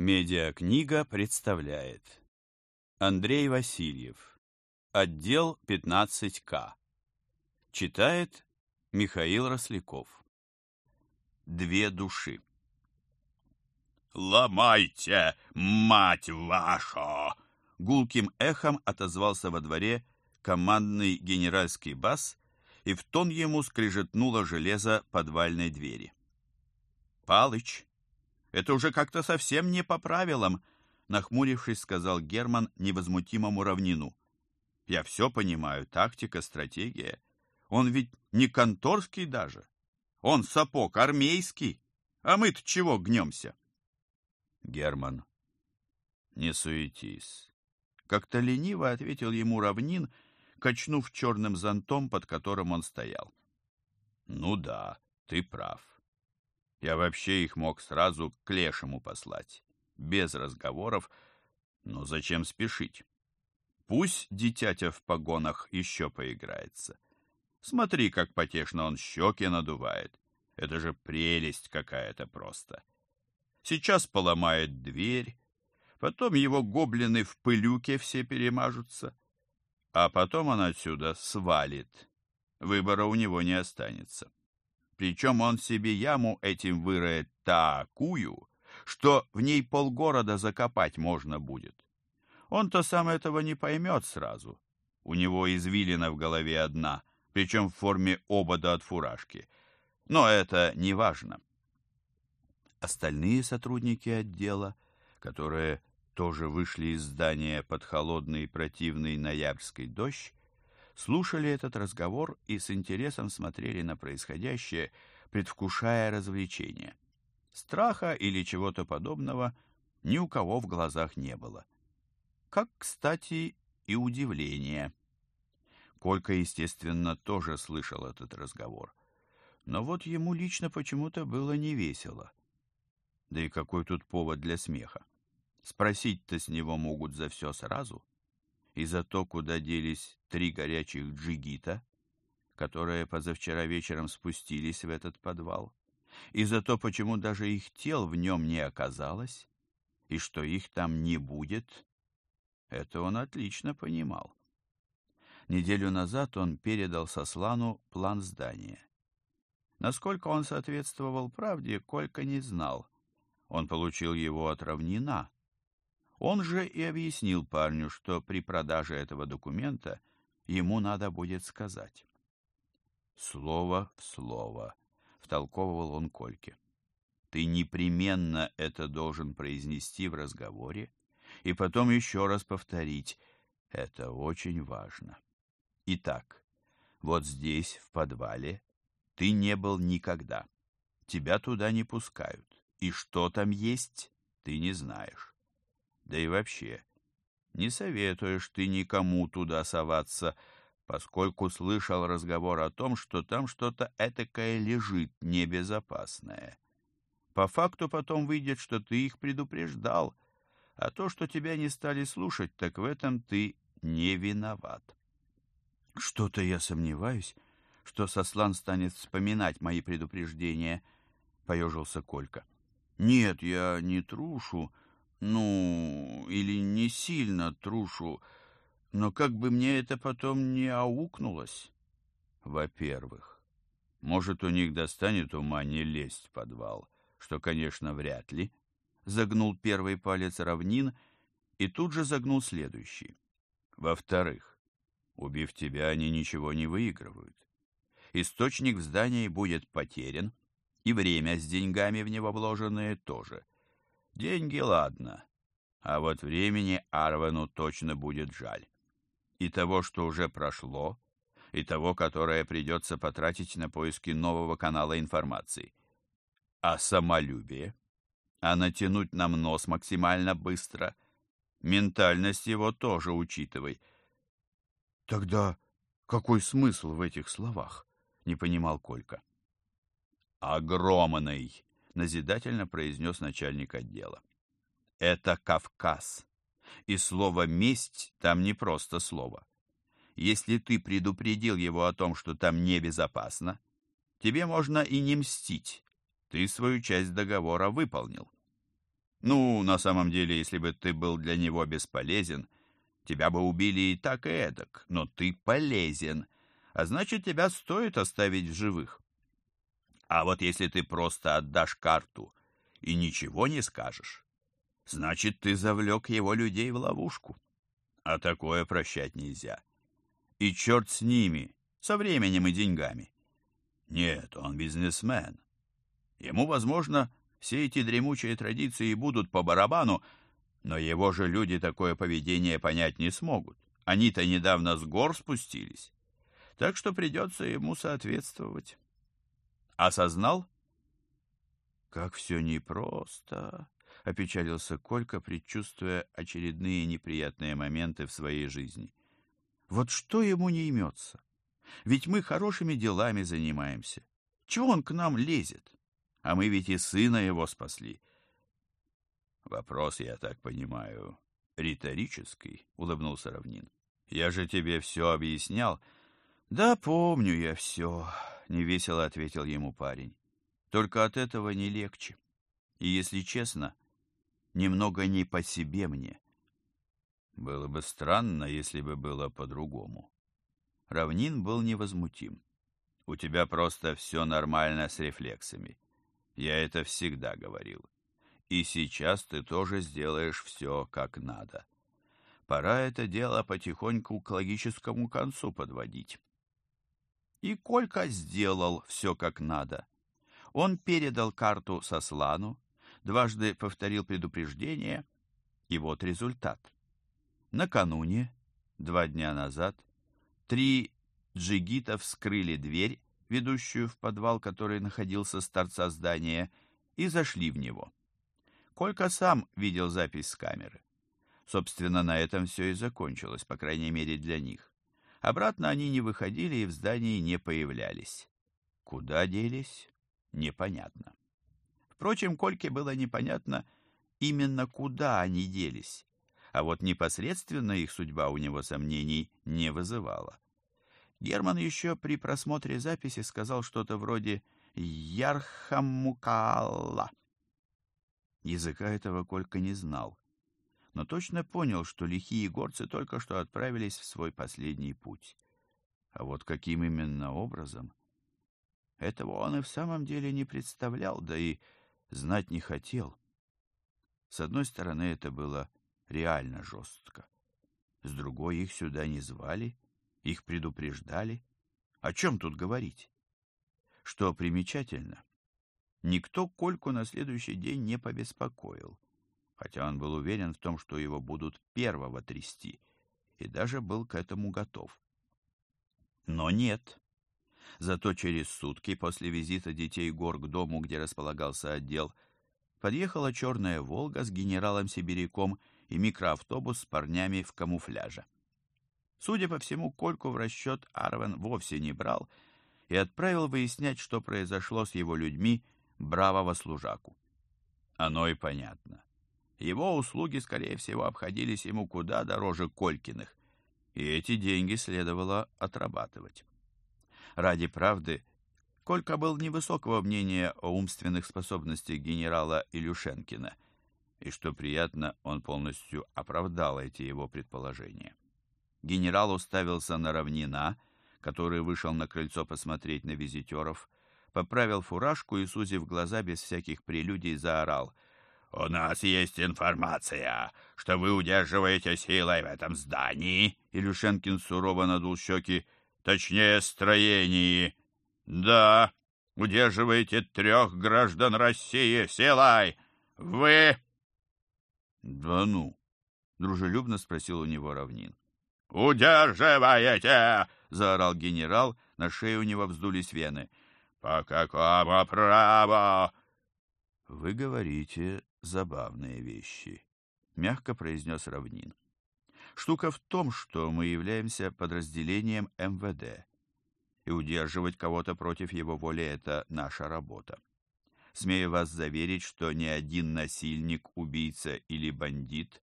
Медиакнига представляет. Андрей Васильев. Отдел 15К Читает Михаил Росляков. Две души. «Ломайте, мать ваша!» Гулким эхом отозвался во дворе командный генеральский бас, и в тон ему скрежетнуло железо подвальной двери. «Палыч, это уже как-то совсем не по правилам», нахмурившись, сказал Герман невозмутимому равнину. «Я все понимаю, тактика, стратегия. Он ведь не конторский даже. Он сапог армейский. А мы-то чего гнемся?» «Герман, не суетись». Как-то лениво ответил ему равнин, качнув черным зонтом, под которым он стоял. «Ну да, ты прав. Я вообще их мог сразу к лешему послать, без разговоров, но зачем спешить? Пусть дитятя в погонах еще поиграется. Смотри, как потешно он щеки надувает. Это же прелесть какая-то просто. Сейчас поломает дверь, потом его гоблины в пылюке все перемажутся, а потом он отсюда свалит. Выбора у него не останется. Причем он себе яму этим выроет такую, что в ней полгорода закопать можно будет. Он-то сам этого не поймет сразу. У него извилина в голове одна, причем в форме обода от фуражки. Но это не важно. Остальные сотрудники отдела, которые тоже вышли из здания под холодный и противный ноябрьский дождь, слушали этот разговор и с интересом смотрели на происходящее, предвкушая развлечение. Страха или чего-то подобного ни у кого в глазах не было. Как, кстати, и удивление. Колька, естественно, тоже слышал этот разговор. Но вот ему лично почему-то было не весело. Да и какой тут повод для смеха? Спросить-то с него могут за все сразу — и за то, куда делись три горячих джигита, которые позавчера вечером спустились в этот подвал, и за то, почему даже их тел в нем не оказалось, и что их там не будет, это он отлично понимал. Неделю назад он передал Сослану план здания. Насколько он соответствовал правде, Колька не знал. Он получил его от равнина, он же и объяснил парню, что при продаже этого документа ему надо будет сказать. Слово в слово, втолковывал он Кольке. Ты непременно это должен произнести в разговоре и потом еще раз повторить. Это очень важно. Итак, вот здесь, в подвале, ты не был никогда. Тебя туда не пускают. И что там есть, ты не знаешь. Да и вообще, не советуешь ты никому туда соваться, поскольку слышал разговор о том, что там что-то этакое лежит небезопасное. По факту потом выйдет, что ты их предупреждал, а то, что тебя не стали слушать, так в этом ты не виноват. Что-то я сомневаюсь, что Сослан станет вспоминать мои предупреждения, — поежился Колька. Нет, я не трушу, — ну, или не сильно трушу, но как бы мне это потом не аукнулось. Во-первых, может, у них достанет ума не лезть в подвал, что, конечно, вряд ли. Загнул первый палец равнин и тут же загнул следующий. Во-вторых, убив тебя, они ничего не выигрывают. Источник в здании будет потерян, и время с деньгами в него вложенные тоже — Деньги ладно, а вот времени Арвену точно будет жаль. И того, что уже прошло, и того, которое придется потратить на поиски нового канала информации. А самолюбие? А натянуть нам нос максимально быстро? Ментальность его тоже учитывай. Тогда какой смысл в этих словах? Не понимал Колька. Огромный, назидательно произнес начальник отдела. Это Кавказ. И слово «месть» там не просто слово. Если ты предупредил его о том, что там небезопасно, тебе можно и не мстить. Ты свою часть договора выполнил. Ну, на самом деле, если бы ты был для него бесполезен, тебя бы убили и так, и эдак, но ты полезен, а значит, тебя стоит оставить в живых. А вот если ты просто отдашь карту и ничего не скажешь, значит, ты завлек его людей в ловушку. А такое прощать нельзя. И черт с ними, со временем и деньгами. Нет, он бизнесмен. Ему, возможно, все эти дремучие традиции будут по барабану, но его же люди такое поведение понять не смогут. Они-то недавно с гор спустились. Так что придется ему соответствовать. Осознал? Как все непросто, — опечалился Колька, предчувствуя очередные неприятные моменты в своей жизни. Вот что ему не имется? Ведь мы хорошими делами занимаемся. Чего он к нам лезет? А мы ведь и сына его спасли. Вопрос, я так понимаю, риторический, — улыбнулся Равнин. Я же тебе все объяснял. Да, помню я все, — невесело ответил ему парень. Только от этого не легче. И, если честно, немного не по себе мне. Было бы странно, если бы было по-другому. Равнин был невозмутим. У тебя просто все нормально с рефлексами. Я это всегда говорил. И сейчас ты тоже сделаешь все как надо. Пора это дело потихоньку к логическому концу подводить. И Колька сделал все как надо. Он передал карту Сослану, дважды повторил предупреждение, и вот результат. Накануне, два дня назад, Три джигита вскрыли дверь, ведущую в подвал, который находился с торца здания, и зашли в него. Колька сам видел запись с камеры. Собственно, на этом все и закончилось, по крайней мере для них. Обратно они не выходили и в здании не появлялись. Куда делись? Непонятно. Впрочем, Кольке было непонятно именно куда они делись а вот непосредственно их судьба у него сомнений не вызывала. Герман еще при просмотре записи сказал что-то вроде «Ярхамукаалла». Языка этого Колька не знал, но точно понял, что лихие горцы только что отправились в свой последний путь. А вот каким именно образом? Этого он и в самом деле не представлял, да и знать не хотел. С одной стороны, это было реально жестко. С другой, их сюда не звали, их предупреждали. О чем тут говорить? Что примечательно, никто Кольку на следующий день не побеспокоил, хотя он был уверен в том, что его будут первого трясти, и даже был к этому готов. Но нет. Зато через сутки после визита детей гор к дому, где располагался отдел, подъехала черная «Волга» с генералом Сибиряком и микроавтобус с парнями в камуфляже. Судя по всему, Кольку в расчет Арвен вовсе не брал и отправил выяснять, что произошло с его людьми, бравого служаку. Оно и понятно. Его услуги, скорее всего, обходились ему куда дороже Колькиных, и эти деньги следовало отрабатывать. Ради правды, Колька был невысокого мнения о умственных способностях генерала Илюшенкина — и, что приятно, он полностью оправдал эти его предположения. Генерал уставился на равнина, который вышел на крыльцо посмотреть на визитеров, поправил фуражку и, сузив глаза, без всяких прелюдий заорал. «У нас есть информация, что вы удерживаете силой в этом здании!» Илюшенкин сурово надул щеки. «Точнее, строении!» «Да, удерживаете трех граждан России силой! Вы...» «Да ну!» — дружелюбно спросил у него равнин. «Удерживаете!» — заорал генерал, на шее у него вздулись вены. «По какому праву?» «Вы говорите забавные вещи», — мягко произнес равнин. «Штука в том, что мы являемся подразделением МВД, и удерживать кого-то против его воли — это наша работа. Смею вас заверить, что ни один насильник, убийца или бандит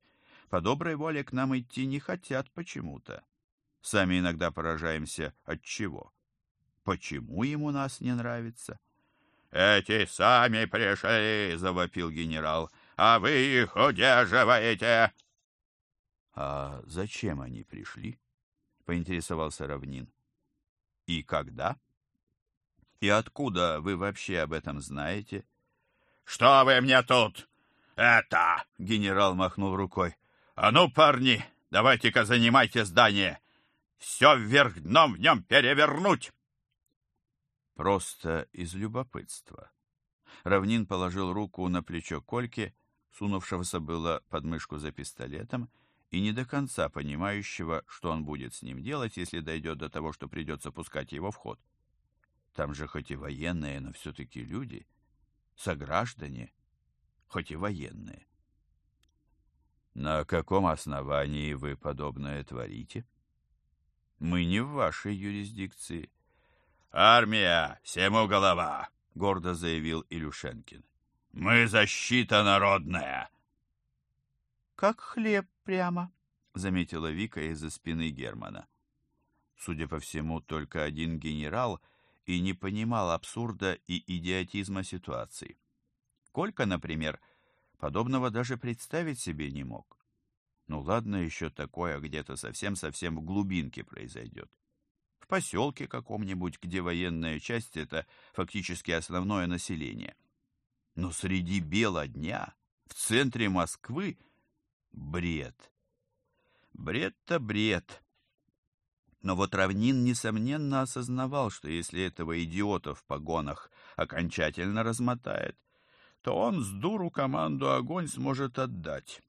по доброй воле к нам идти не хотят почему-то. Сами иногда поражаемся от чего. Почему ему нас не нравится? «Эти сами пришли!» — завопил генерал. а вы их удерживаете. — А зачем они пришли? — поинтересовался Равнин. — И когда? И откуда вы вообще об этом знаете? — Что вы мне тут? Это... — генерал махнул рукой. — А ну, парни, давайте-ка занимайте здание. Все вверх дном в нем перевернуть. Просто из любопытства. Равнин положил руку на плечо Кольки, сунувшегося было под мышку за пистолетом, и не до конца понимающего, что он будет с ним делать, если дойдет до того, что придется пускать его в ход. Там же хоть и военные, но все-таки люди, сограждане, хоть и военные. На каком основании вы подобное творите? Мы не в вашей юрисдикции. Армия, всему голова, гордо заявил Илюшенкин. Мы защита народная. Как хлеб прямо, заметила Вика из-за спины Германа. Судя по всему, только один генерал — и не понимал абсурда и идиотизма ситуации. Колька, например, подобного даже представить себе не мог. Ну ладно, еще такое где-то совсем-совсем в глубинке произойдет. В поселке каком-нибудь, где военная часть — это фактически основное население. Но среди бела дня, в центре Москвы, бред. Бред-то бред. Но вот Равнин, несомненно, осознавал, что если этого идиота в погонах окончательно размотает, то он с дуру команду огонь сможет отдать.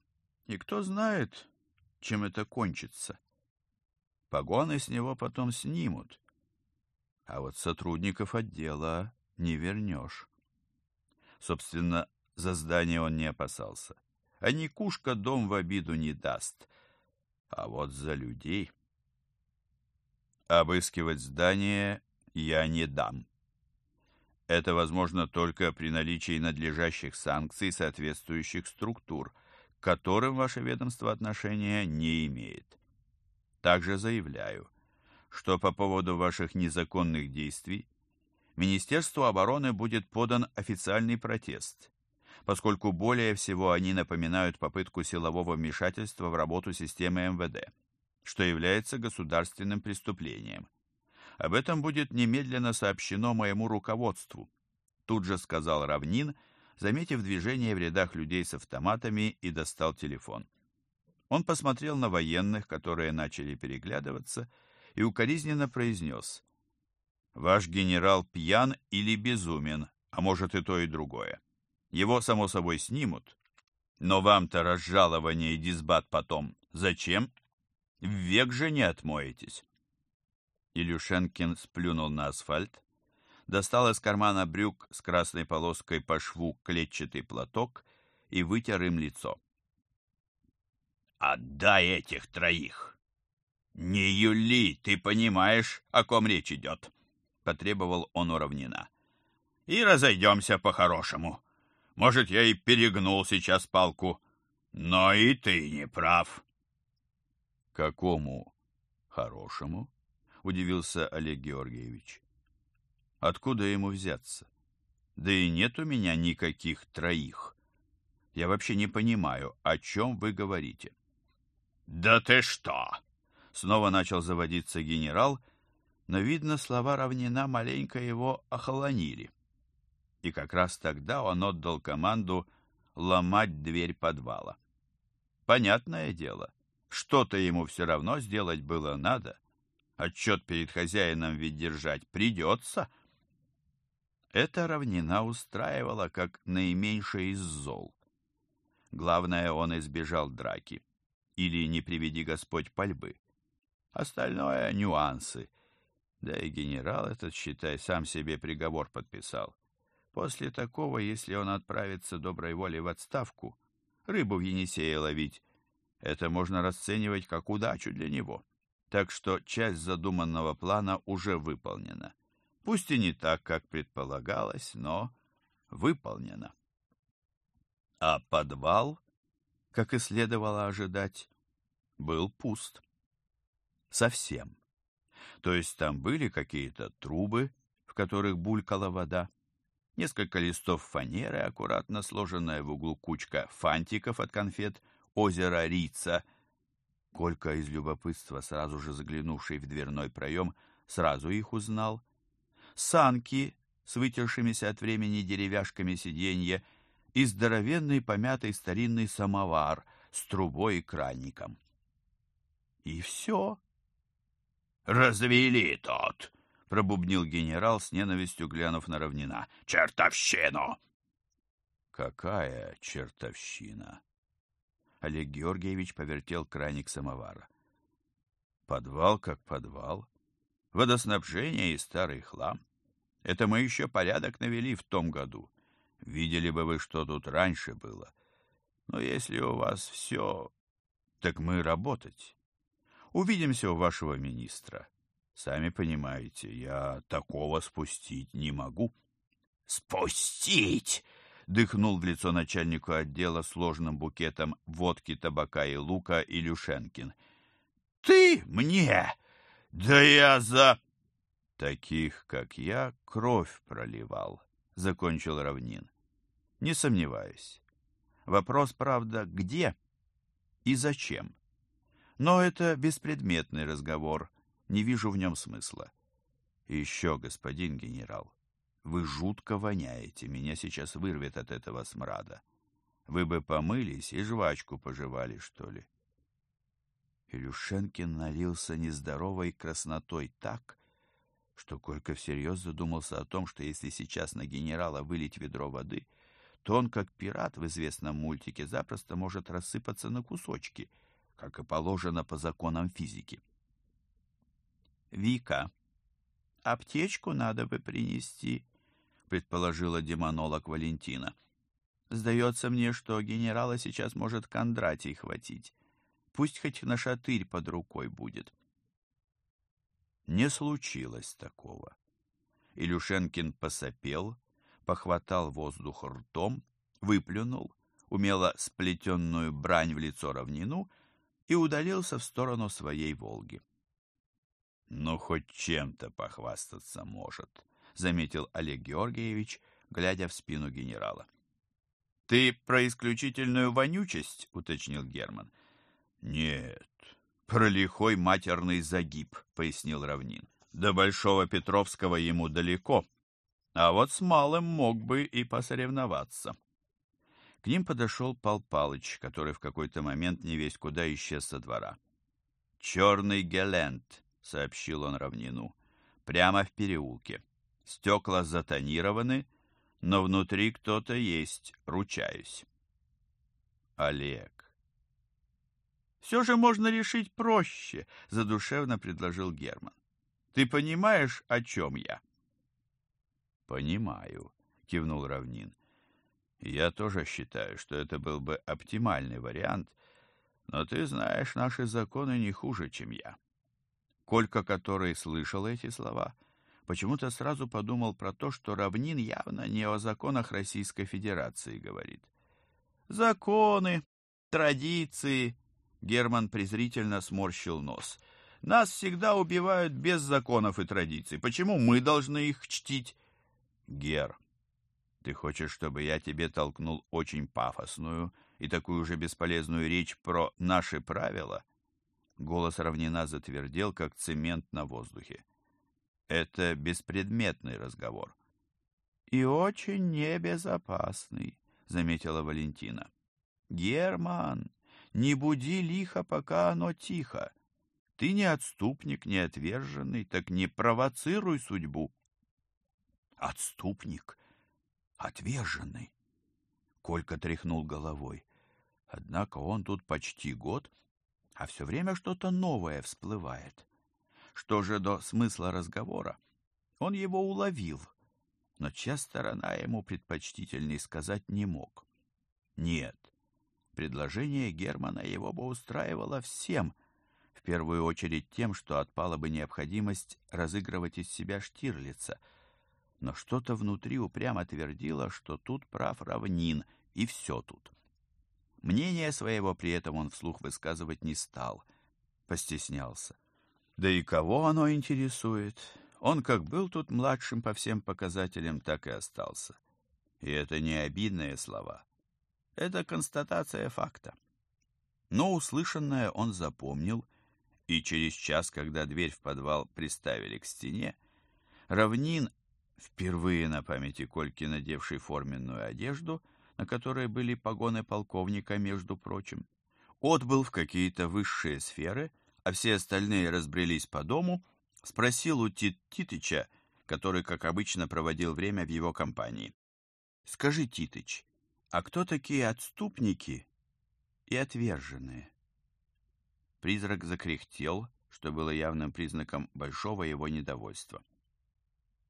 И кто знает, чем это кончится. Погоны с него потом снимут, а вот сотрудников отдела не вернешь. Собственно, за здание он не опасался. А Никушка дом в обиду не даст. А вот за людей... Обыскивать здание я не дам. Это возможно только при наличии надлежащих санкций соответствующих структур, к которым ваше ведомство отношения не имеет. Также заявляю, что по поводу ваших незаконных действий Министерству обороны будет подан официальный протест, поскольку более всего они напоминают попытку силового вмешательства в работу системы МВД что является государственным преступлением. Об этом будет немедленно сообщено моему руководству, тут же сказал Равнин, заметив движение в рядах людей с автоматами и достал телефон. Он посмотрел на военных, которые начали переглядываться, и укоризненно произнес «Ваш генерал пьян или безумен, а может и то, и другое. Его, само собой, снимут, но вам-то разжалование и дисбат потом зачем?» Век же не отмоетесь. Илюшенкин сплюнул на асфальт, достал из кармана брюк с красной полоской по шву клетчатый платок и вытер им лицо. «Отдай этих троих!» «Не юли, ты понимаешь, о ком речь идет!» — потребовал он у равнина. «И разойдемся по-хорошему. Может, я и перегнул сейчас палку, но и ты не прав». Какому хорошему? Удивился Олег Георгиевич. Откуда ему взяться? Да и нет у меня никаких троих. Я вообще не понимаю, о чем вы говорите. Да ты что? Снова начал заводиться генерал, но, видно, слова равнина маленько его охолонили. И как раз тогда он отдал команду ломать дверь подвала. Понятное дело, что-то ему все равно сделать было надо. Отчет перед хозяином ведь держать придется. Это равнина устраивала как наименьшее из зол. Главное, он избежал драки. Или, не приведи Господь, пальбы. Остальное — нюансы. Да и генерал этот, считай, сам себе приговор подписал. После такого, если он отправится доброй волей в отставку, рыбу в Енисее ловить, это можно расценивать как удачу для него. Так что часть задуманного плана уже выполнена. Пусть и не так, как предполагалось, но выполнена. А подвал, как и следовало ожидать, был пуст. Совсем. То есть там были какие-то трубы, в которых булькала вода, несколько листов фанеры, аккуратно сложенная в углу кучка фантиков от конфет, озеро Рица. Колька из любопытства, сразу же заглянувший в дверной проем, сразу их узнал. Санки с вытершимися от времени деревяшками сиденья и здоровенный помятый старинный самовар с трубой и краником. И все. «Развели тот!» — пробубнил генерал с ненавистью, глянув на равнина. «Чертовщину!» «Какая чертовщина!» Олег Георгиевич повертел краник самовара. «Подвал как подвал. Водоснабжение и старый хлам. Это мы еще порядок навели в том году. Видели бы вы, что тут раньше было. Но если у вас все, так мы работать. Увидимся у вашего министра. Сами понимаете, я такого спустить не могу. Спустить! Дыхнул в лицо начальнику отдела сложным букетом водки, табака и лука Илюшенкин. Ты мне? Да я за... Таких, как я, кровь проливал, закончил Равнин. Не сомневаюсь. Вопрос, правда, где и зачем? Но это беспредметный разговор, не вижу в нем смысла. Еще, господин генерал, вы жутко воняете, меня сейчас вырвет от этого смрада. Вы бы помылись и жвачку пожевали, что ли. Илюшенкин налился нездоровой краснотой так, что Колька всерьез задумался о том, что если сейчас на генерала вылить ведро воды, то он, как пират в известном мультике, запросто может рассыпаться на кусочки, как и положено по законам физики. «Вика, аптечку надо бы принести», — предположила демонолог Валентина. «Сдается мне, что генерала сейчас может Кондратий хватить. Пусть хоть на шатырь под рукой будет». Не случилось такого. Илюшенкин посопел, похватал воздух ртом, выплюнул, умело сплетенную брань в лицо равнину и удалился в сторону своей «Волги». «Ну, хоть чем-то похвастаться может», — заметил Олег Георгиевич, глядя в спину генерала. «Ты про исключительную вонючесть?» — уточнил Герман. «Нет, про лихой матерный загиб», — пояснил Равнин. «До Большого Петровского ему далеко, а вот с малым мог бы и посоревноваться». К ним подошел Пал Палыч, который в какой-то момент не весь куда исчез со двора. «Черный гелент», — сообщил он равнину. «Прямо в переулке. Стекла затонированы, но внутри кто-то есть, ручаюсь». «Олег». «Все же можно решить проще», — задушевно предложил Герман. «Ты понимаешь, о чем я?» «Понимаю», — кивнул Равнин. «Я тоже считаю, что это был бы оптимальный вариант, но ты знаешь наши законы не хуже, чем я». Колька, который слышал эти слова, почему-то сразу подумал про то, что Равнин явно не о законах Российской Федерации говорит. «Законы, традиции...» Герман презрительно сморщил нос. «Нас всегда убивают без законов и традиций. Почему мы должны их чтить?» «Гер, ты хочешь, чтобы я тебе толкнул очень пафосную и такую же бесполезную речь про наши правила?» Голос равнина затвердел, как цемент на воздухе. Это беспредметный разговор. И очень небезопасный, заметила Валентина. Герман, не буди лихо, пока оно тихо. Ты не отступник, не отверженный, так не провоцируй судьбу. Отступник, отверженный. Колька тряхнул головой. Однако он тут почти год, а все время что-то новое всплывает. Что же до смысла разговора? Он его уловил, но чья сторона ему предпочтительней сказать не мог. Нет, предложение Германа его бы устраивало всем, в первую очередь тем, что отпала бы необходимость разыгрывать из себя Штирлица. Но что-то внутри упрямо твердило, что тут прав равнин, и все тут. Мнение своего при этом он вслух высказывать не стал, постеснялся. Да и кого оно интересует? Он как был тут младшим по всем показателям, так и остался. И это не обидные слова. Это констатация факта. Но услышанное он запомнил, и через час, когда дверь в подвал приставили к стене, Равнин, впервые на памяти Кольки надевший форменную одежду, на которой были погоны полковника, между прочим, отбыл в какие-то высшие сферы, а все остальные разбрелись по дому, спросил у Тит Титыча, который, как обычно, проводил время в его компании. «Скажи, Титыч, а кто такие отступники и отверженные?» Призрак закряхтел, что было явным признаком большого его недовольства.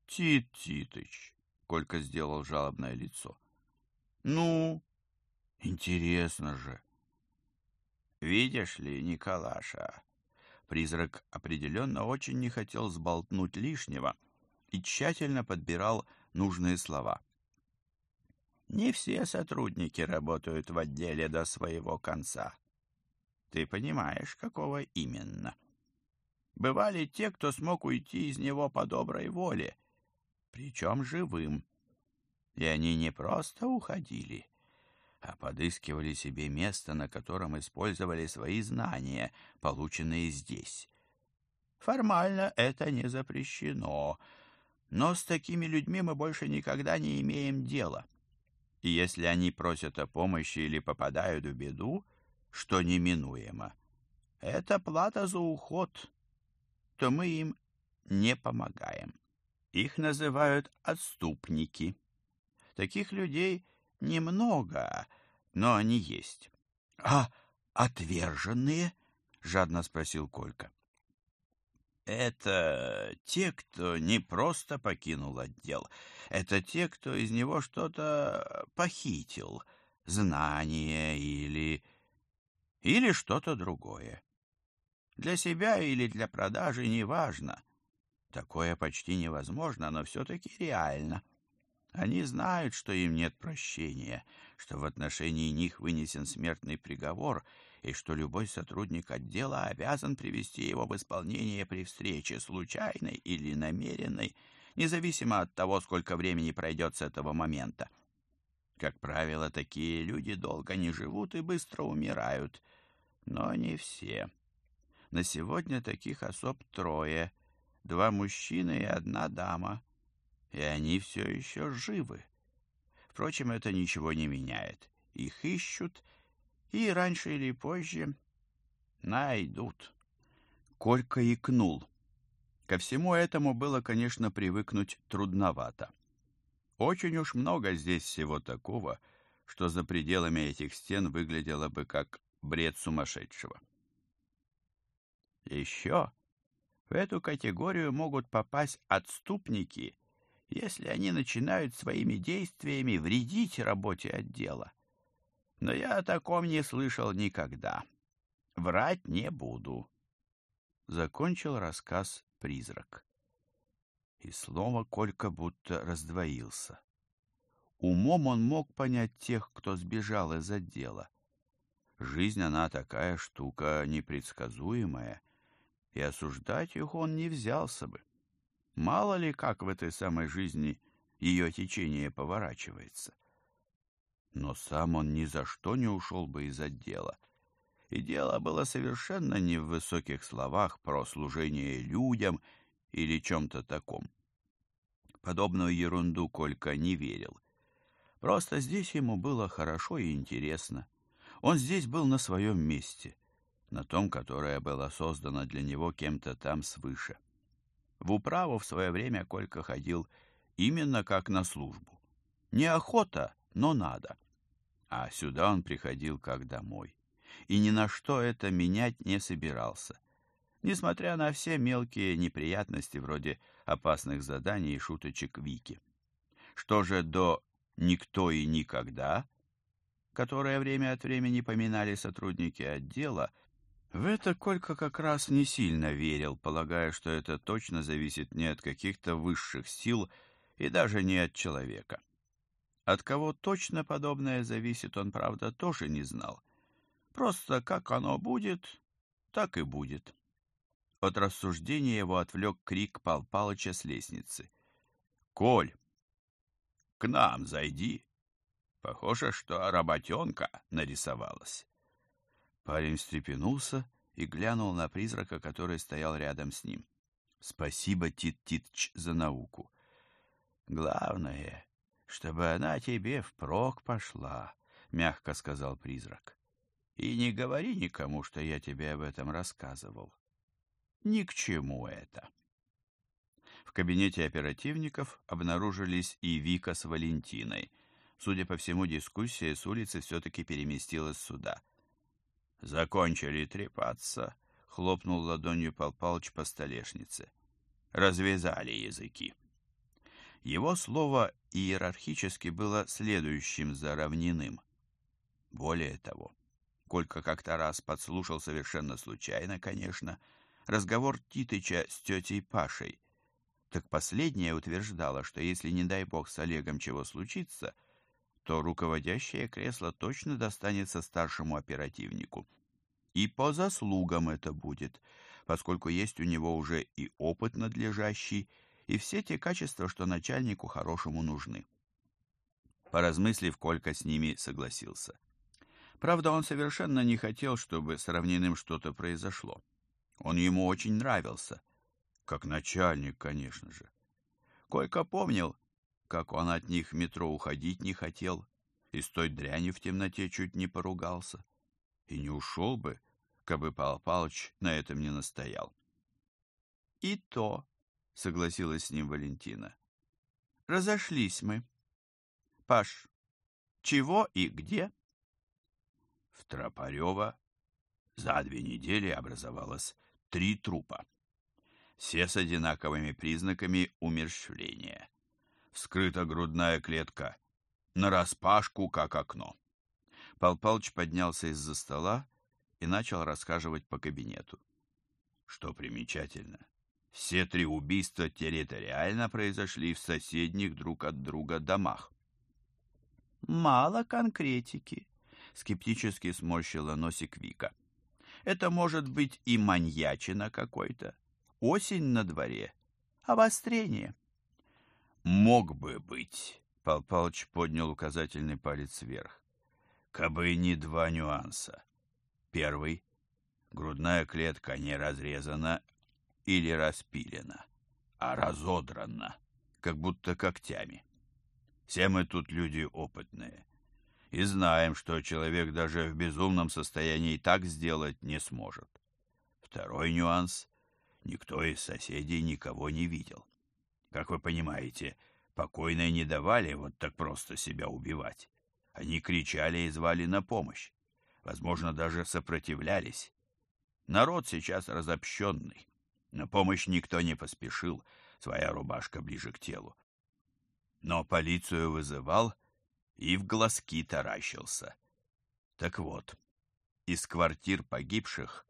«Тит Титыч!» — Колька сделал жалобное лицо. «Ну, интересно же!» «Видишь ли, Николаша, призрак определенно очень не хотел сболтнуть лишнего и тщательно подбирал нужные слова. Не все сотрудники работают в отделе до своего конца. Ты понимаешь, какого именно? Бывали те, кто смог уйти из него по доброй воле, причем живым. И они не просто уходили, а подыскивали себе место, на котором использовали свои знания, полученные здесь. Формально это не запрещено, но с такими людьми мы больше никогда не имеем дела. И если они просят о помощи или попадают в беду, что неминуемо, это плата за уход, то мы им не помогаем. Их называют отступники. Таких людей немного, но они есть. — А отверженные? — жадно спросил Колька. — Это те, кто не просто покинул отдел. Это те, кто из него что-то похитил, знание или... или что-то другое. Для себя или для продажи неважно. Такое почти невозможно, но все-таки реально. Они знают, что им нет прощения, что в отношении них вынесен смертный приговор и что любой сотрудник отдела обязан привести его в исполнение при встрече, случайной или намеренной, независимо от того, сколько времени пройдет с этого момента. Как правило, такие люди долго не живут и быстро умирают, но не все. На сегодня таких особ трое — два мужчины и одна дама, и они все еще живы. Впрочем, это ничего не меняет. Их ищут, и раньше или позже найдут. Колька икнул. Ко всему этому было, конечно, привыкнуть трудновато. Очень уж много здесь всего такого, что за пределами этих стен выглядело бы как бред сумасшедшего. Еще в эту категорию могут попасть отступники, если они начинают своими действиями вредить работе отдела. Но я о таком не слышал никогда. Врать не буду. Закончил рассказ призрак. И снова Колька будто раздвоился. Умом он мог понять тех, кто сбежал из отдела. Жизнь, она такая штука непредсказуемая, и осуждать их он не взялся бы. Мало ли, как в этой самой жизни ее течение поворачивается. Но сам он ни за что не ушел бы из отдела. И дело было совершенно не в высоких словах про служение людям или чем-то таком. Подобную ерунду Колька не верил. Просто здесь ему было хорошо и интересно. Он здесь был на своем месте — на том, которое было создано для него кем-то там свыше. В управу в свое время Колька ходил именно как на службу. Неохота, но надо. А сюда он приходил как домой. И ни на что это менять не собирался. Несмотря на все мелкие неприятности вроде опасных заданий и шуточек Вики. Что же до «никто и никогда», которое время от времени поминали сотрудники отдела, в это Колька как раз не сильно верил, полагая, что это точно зависит не от каких-то высших сил и даже не от человека. От кого точно подобное зависит, он, правда, тоже не знал. Просто как оно будет, так и будет. От рассуждения его отвлек крик Пал Палыча с лестницы. «Коль! к нам зайди. Похоже, что работенка нарисовалась. Парень встрепенулся и глянул на призрака, который стоял рядом с ним. Спасибо, Тит-Титч, за науку. Главное, чтобы она тебе впрок пошла, — мягко сказал призрак. И не говори никому, что я тебе об этом рассказывал. Ни к чему это. В кабинете оперативников обнаружились и Вика с Валентиной. Судя по всему, дискуссия с улицы все-таки переместилась сюда. «Закончили трепаться», — хлопнул ладонью Пал Палыч по столешнице. «Развязали языки». Его слово иерархически было следующим за равниным. Более того, Колька как-то раз подслушал совершенно случайно, конечно, разговор Титыча с тетей Пашей. Так последняя утверждала, что если, не дай бог, с Олегом чего случится, то руководящее кресло точно достанется старшему оперативнику. И по заслугам это будет, поскольку есть у него уже и опыт надлежащий, и все те качества, что начальнику хорошему нужны. Поразмыслив, Колька с ними согласился. Правда, он совершенно не хотел, чтобы с равниным что-то произошло. Он ему очень нравился. Как начальник, конечно же. Колька помнил, как он от них в метро уходить не хотел, и с той дряни в темноте чуть не поругался. И не ушел бы, кабы Павел Павлович на этом не настоял. — И то, — согласилась с ним Валентина. — Разошлись мы. — Паш, чего и где? В Тропарево за две недели образовалось три трупа. Все с одинаковыми признаками умерщвления. Вскрыта грудная клетка, нараспашку, как окно. Пал Палыч поднялся из-за стола и начал расхаживать по кабинету. Что примечательно, все три убийства территориально произошли в соседних друг от друга домах. «Мало конкретики», — скептически сморщила носик Вика. «Это может быть и маньячина какой-то. Осень на дворе. Обострение». «Мог бы быть», — Пал Палыч поднял указательный палец вверх. «Кабы не два нюанса. Первый. Грудная клетка не разрезана или распилена, а разодрана, как будто когтями. Все мы тут люди опытные и знаем, что человек даже в безумном состоянии так сделать не сможет. Второй нюанс — никто из соседей никого не видел. Как вы понимаете, покойные не давали вот так просто себя убивать. Они кричали и звали на помощь возможно, даже сопротивлялись. Народ сейчас разобщенный. На помощь никто не поспешил, своя рубашка ближе к телу. Но полицию вызывал и в глазки таращился. Так вот, из квартир погибших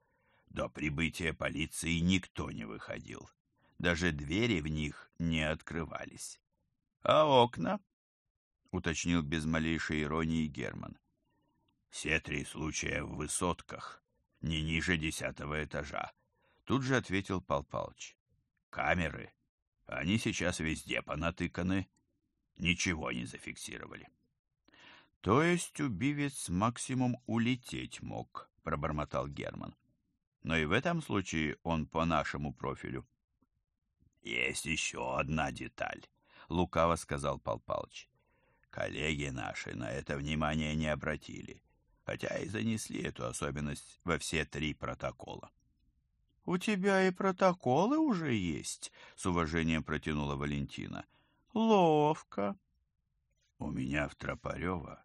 до прибытия полиции никто не выходил. Даже двери в них не открывались. — А окна? — уточнил без малейшей иронии Герман. Все три случая в высотках, не ниже десятого этажа. Тут же ответил Пал Палыч. Камеры. Они сейчас везде понатыканы. Ничего не зафиксировали. То есть убивец максимум улететь мог, пробормотал Герман. Но и в этом случае он по нашему профилю. Есть еще одна деталь, лукаво сказал Пал Палыч. Коллеги наши на это внимание не обратили хотя и занесли эту особенность во все три протокола. — У тебя и протоколы уже есть, — с уважением протянула Валентина. — Ловко. — У меня в Тропарево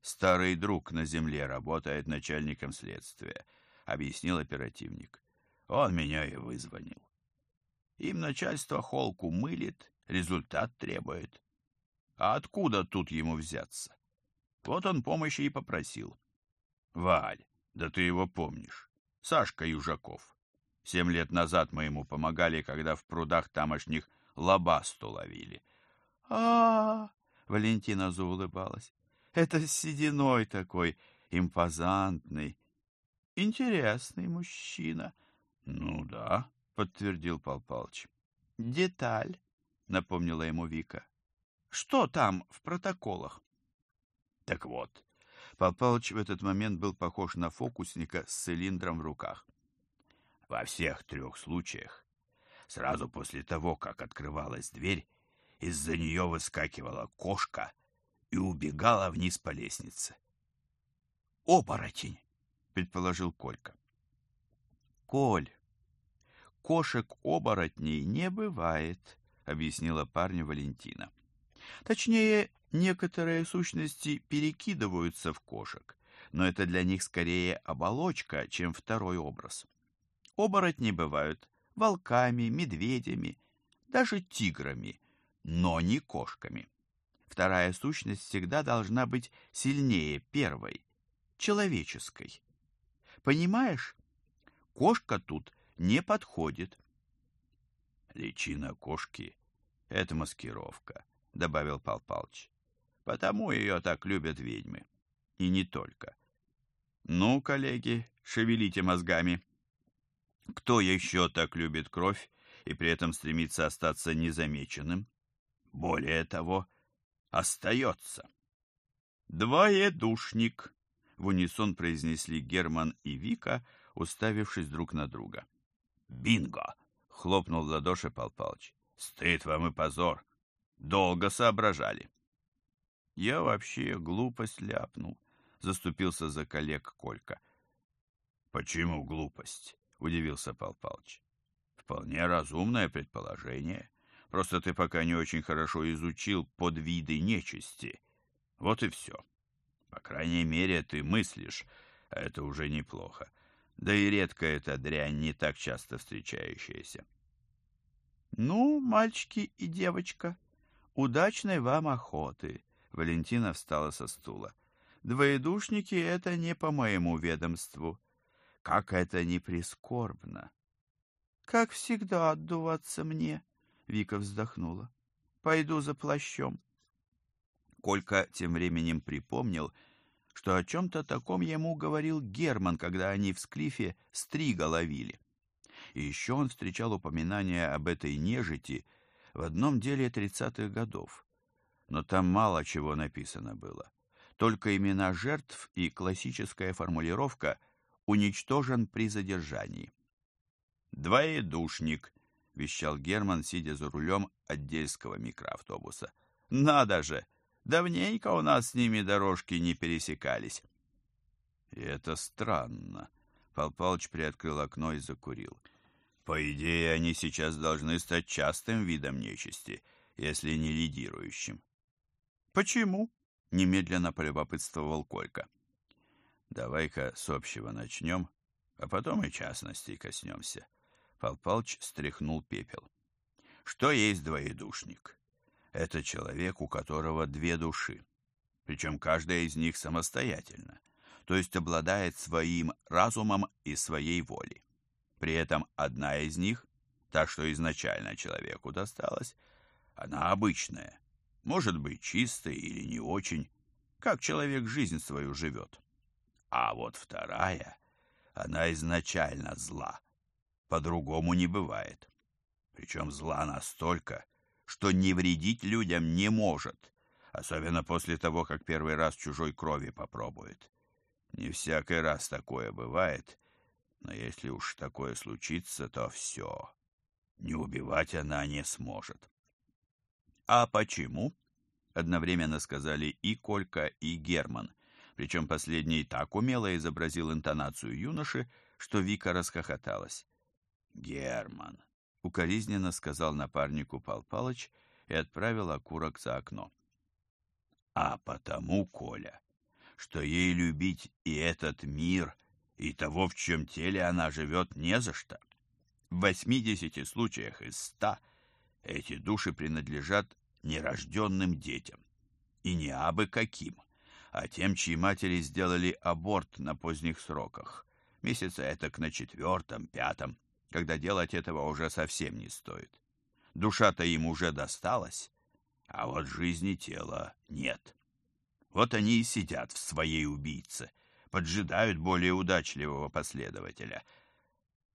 старый друг на земле работает начальником следствия, — объяснил оперативник. Он меня и вызвонил. Им начальство холку мылит, результат требует. А откуда тут ему взяться? Вот он помощи и попросил. Валь, да ты его помнишь. Сашка Южаков. Семь лет назад мы ему помогали, когда в прудах тамошних лобасту ловили. а, -а, -а Валентина заулыбалась. Это сединой такой, импозантный. Интересный мужчина. Ну да, подтвердил Пал Палыч. Деталь, напомнила ему Вика. Что там в протоколах? Так вот, Пал Палыч в этот момент был похож на фокусника с цилиндром в руках. Во всех трех случаях, сразу после того, как открывалась дверь, из-за нее выскакивала кошка и убегала вниз по лестнице. «Оборотень!» — предположил Колька. «Коль, кошек-оборотней не бывает», — объяснила парню Валентина. «Точнее, некоторые сущности перекидываются в кошек, но это для них скорее оболочка, чем второй образ. Оборотни бывают волками, медведями, даже тиграми, но не кошками. Вторая сущность всегда должна быть сильнее первой, человеческой. Понимаешь? Кошка тут не подходит. Личина кошки — это маскировка, — добавил Пал Палыч. Потому ее так любят ведьмы. И не только. Ну, коллеги, шевелите мозгами. Кто еще так любит кровь и при этом стремится остаться незамеченным? Более того, остается. «Двоедушник», — в унисон произнесли Герман и Вика, уставившись друг на друга. «Бинго!» — хлопнул в ладоши Пал Палыч. «Стыд вам и позор! Долго соображали!» Я вообще глупость ляпнул, заступился за коллег Колька. Почему глупость? Удивился Пал Палыч. Вполне разумное предположение. Просто ты пока не очень хорошо изучил подвиды нечисти. Вот и все. По крайней мере, ты мыслишь, а это уже неплохо. Да и редко эта дрянь не так часто встречающаяся. Ну, мальчики и девочка, удачной вам охоты, Валентина встала со стула. Двоедушники — это не по моему ведомству. Как это не прискорбно. Как всегда отдуваться мне, Вика вздохнула. Пойду за плащом. Колька тем временем припомнил, что о чем-то таком ему говорил Герман, когда они в Склифе стрига ловили. И еще он встречал упоминания об этой нежити в одном деле тридцатых годов но там мало чего написано было. Только имена жертв и классическая формулировка «уничтожен при задержании». «Двоедушник», — вещал Герман, сидя за рулем отдельского микроавтобуса. «Надо же! Давненько у нас с ними дорожки не пересекались». «И это странно», — Пал Палыч приоткрыл окно и закурил. «По идее, они сейчас должны стать частым видом нечисти, если не лидирующим. «Почему?» — немедленно полюбопытствовал Колька. «Давай-ка с общего начнем, а потом и частностей коснемся». Пал Палыч стряхнул пепел. «Что есть двоедушник? Это человек, у которого две души, причем каждая из них самостоятельно, то есть обладает своим разумом и своей волей. При этом одна из них, та, что изначально человеку досталась, она обычная, может быть чистой или не очень, как человек жизнь свою живет. А вот вторая, она изначально зла, по-другому не бывает. Причем зла настолько, что не вредить людям не может, особенно после того, как первый раз чужой крови попробует. Не всякий раз такое бывает, но если уж такое случится, то все. Не убивать она не сможет. «А почему?» — одновременно сказали и Колька, и Герман. Причем последний так умело изобразил интонацию юноши, что Вика расхохоталась. «Герман!» — укоризненно сказал напарнику Пал Палыч и отправил окурок за окно. «А потому, Коля, что ей любить и этот мир, и того, в чем теле она живет, не за что. В восьмидесяти случаях из ста эти души принадлежат нерожденным детям. И не абы каким, а тем, чьи матери сделали аборт на поздних сроках. Месяца это на четвертом, пятом, когда делать этого уже совсем не стоит. Душа-то им уже досталась, а вот жизни тела нет. Вот они и сидят в своей убийце, поджидают более удачливого последователя.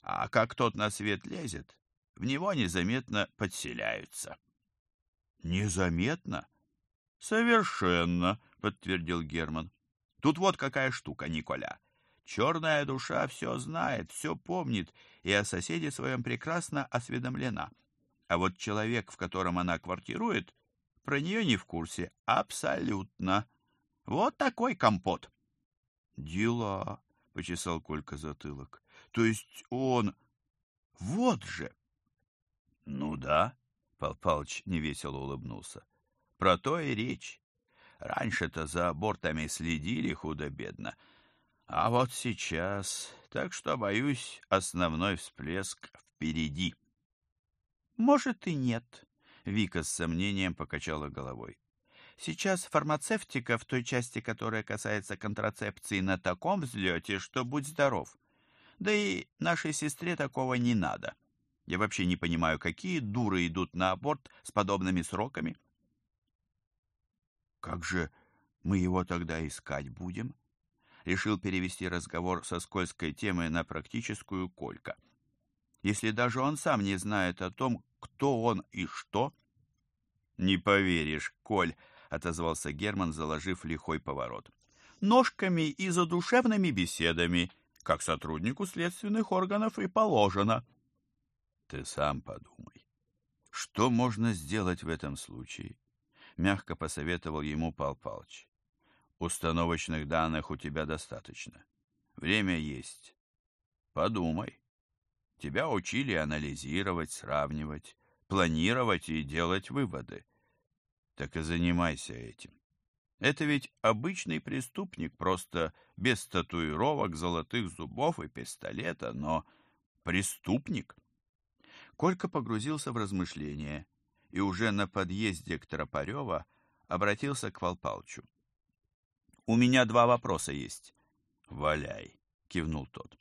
А как тот на свет лезет, в него незаметно подселяются. Незаметно? Совершенно, подтвердил Герман. Тут вот какая штука, Николя. Черная душа все знает, все помнит и о соседе своем прекрасно осведомлена. А вот человек, в котором она квартирует, про нее не в курсе. Абсолютно. Вот такой компот. Дела, — почесал Колька затылок. То есть он... Вот же! Ну да, — Пал Палыч невесело улыбнулся. Про то и речь. Раньше-то за бортами следили худо-бедно. А вот сейчас... Так что, боюсь, основной всплеск впереди. Может и нет, Вика с сомнением покачала головой. Сейчас фармацевтика в той части, которая касается контрацепции, на таком взлете, что будь здоров. Да и нашей сестре такого не надо. Я вообще не понимаю, какие дуры идут на аборт с подобными сроками. Как же мы его тогда искать будем? Решил перевести разговор со скользкой темы на практическую Колька. Если даже он сам не знает о том, кто он и что? Не поверишь, Коль, отозвался Герман, заложив лихой поворот. Ножками и задушевными беседами, как сотруднику следственных органов и положено. Ты сам подумай. Что можно сделать в этом случае? Мягко посоветовал ему Пал Палыч. Установочных данных у тебя достаточно. Время есть. Подумай. Тебя учили анализировать, сравнивать, планировать и делать выводы. Так и занимайся этим. Это ведь обычный преступник, просто без татуировок, золотых зубов и пистолета, но преступник. Колька погрузился в размышления и уже на подъезде к Тропарева обратился к Валпалчу. «У меня два вопроса есть». «Валяй», — кивнул тот.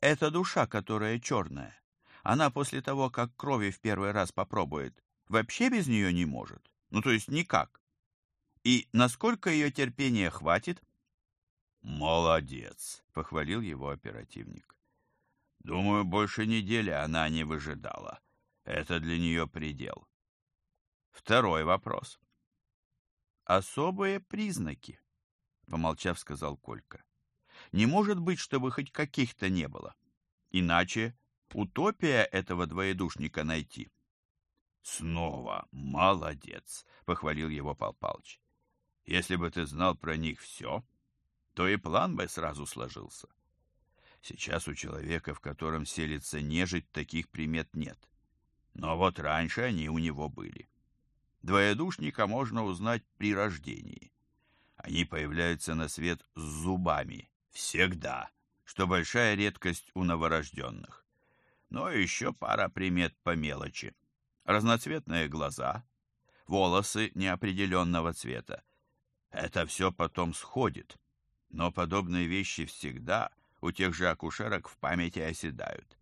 Эта душа, которая черная, она после того, как крови в первый раз попробует, вообще без нее не может. Ну, то есть никак. И насколько ее терпения хватит? Молодец, похвалил его оперативник. Думаю, больше недели она не выжидала. Это для нее предел. Второй вопрос. Особые признаки, помолчав, сказал Колька. Не может быть, чтобы хоть каких-то не было. Иначе утопия этого двоедушника найти. Снова молодец, похвалил его Пал Палыч. Если бы ты знал про них все, то и план бы сразу сложился. Сейчас у человека, в котором селится нежить, таких примет нет. Но вот раньше они у него были. Двоедушника можно узнать при рождении. Они появляются на свет с зубами, Всегда, что большая редкость у новорожденных. Но еще пара примет по мелочи. Разноцветные глаза, волосы неопределенного цвета. Это все потом сходит. Но подобные вещи всегда у тех же акушерок в памяти оседают.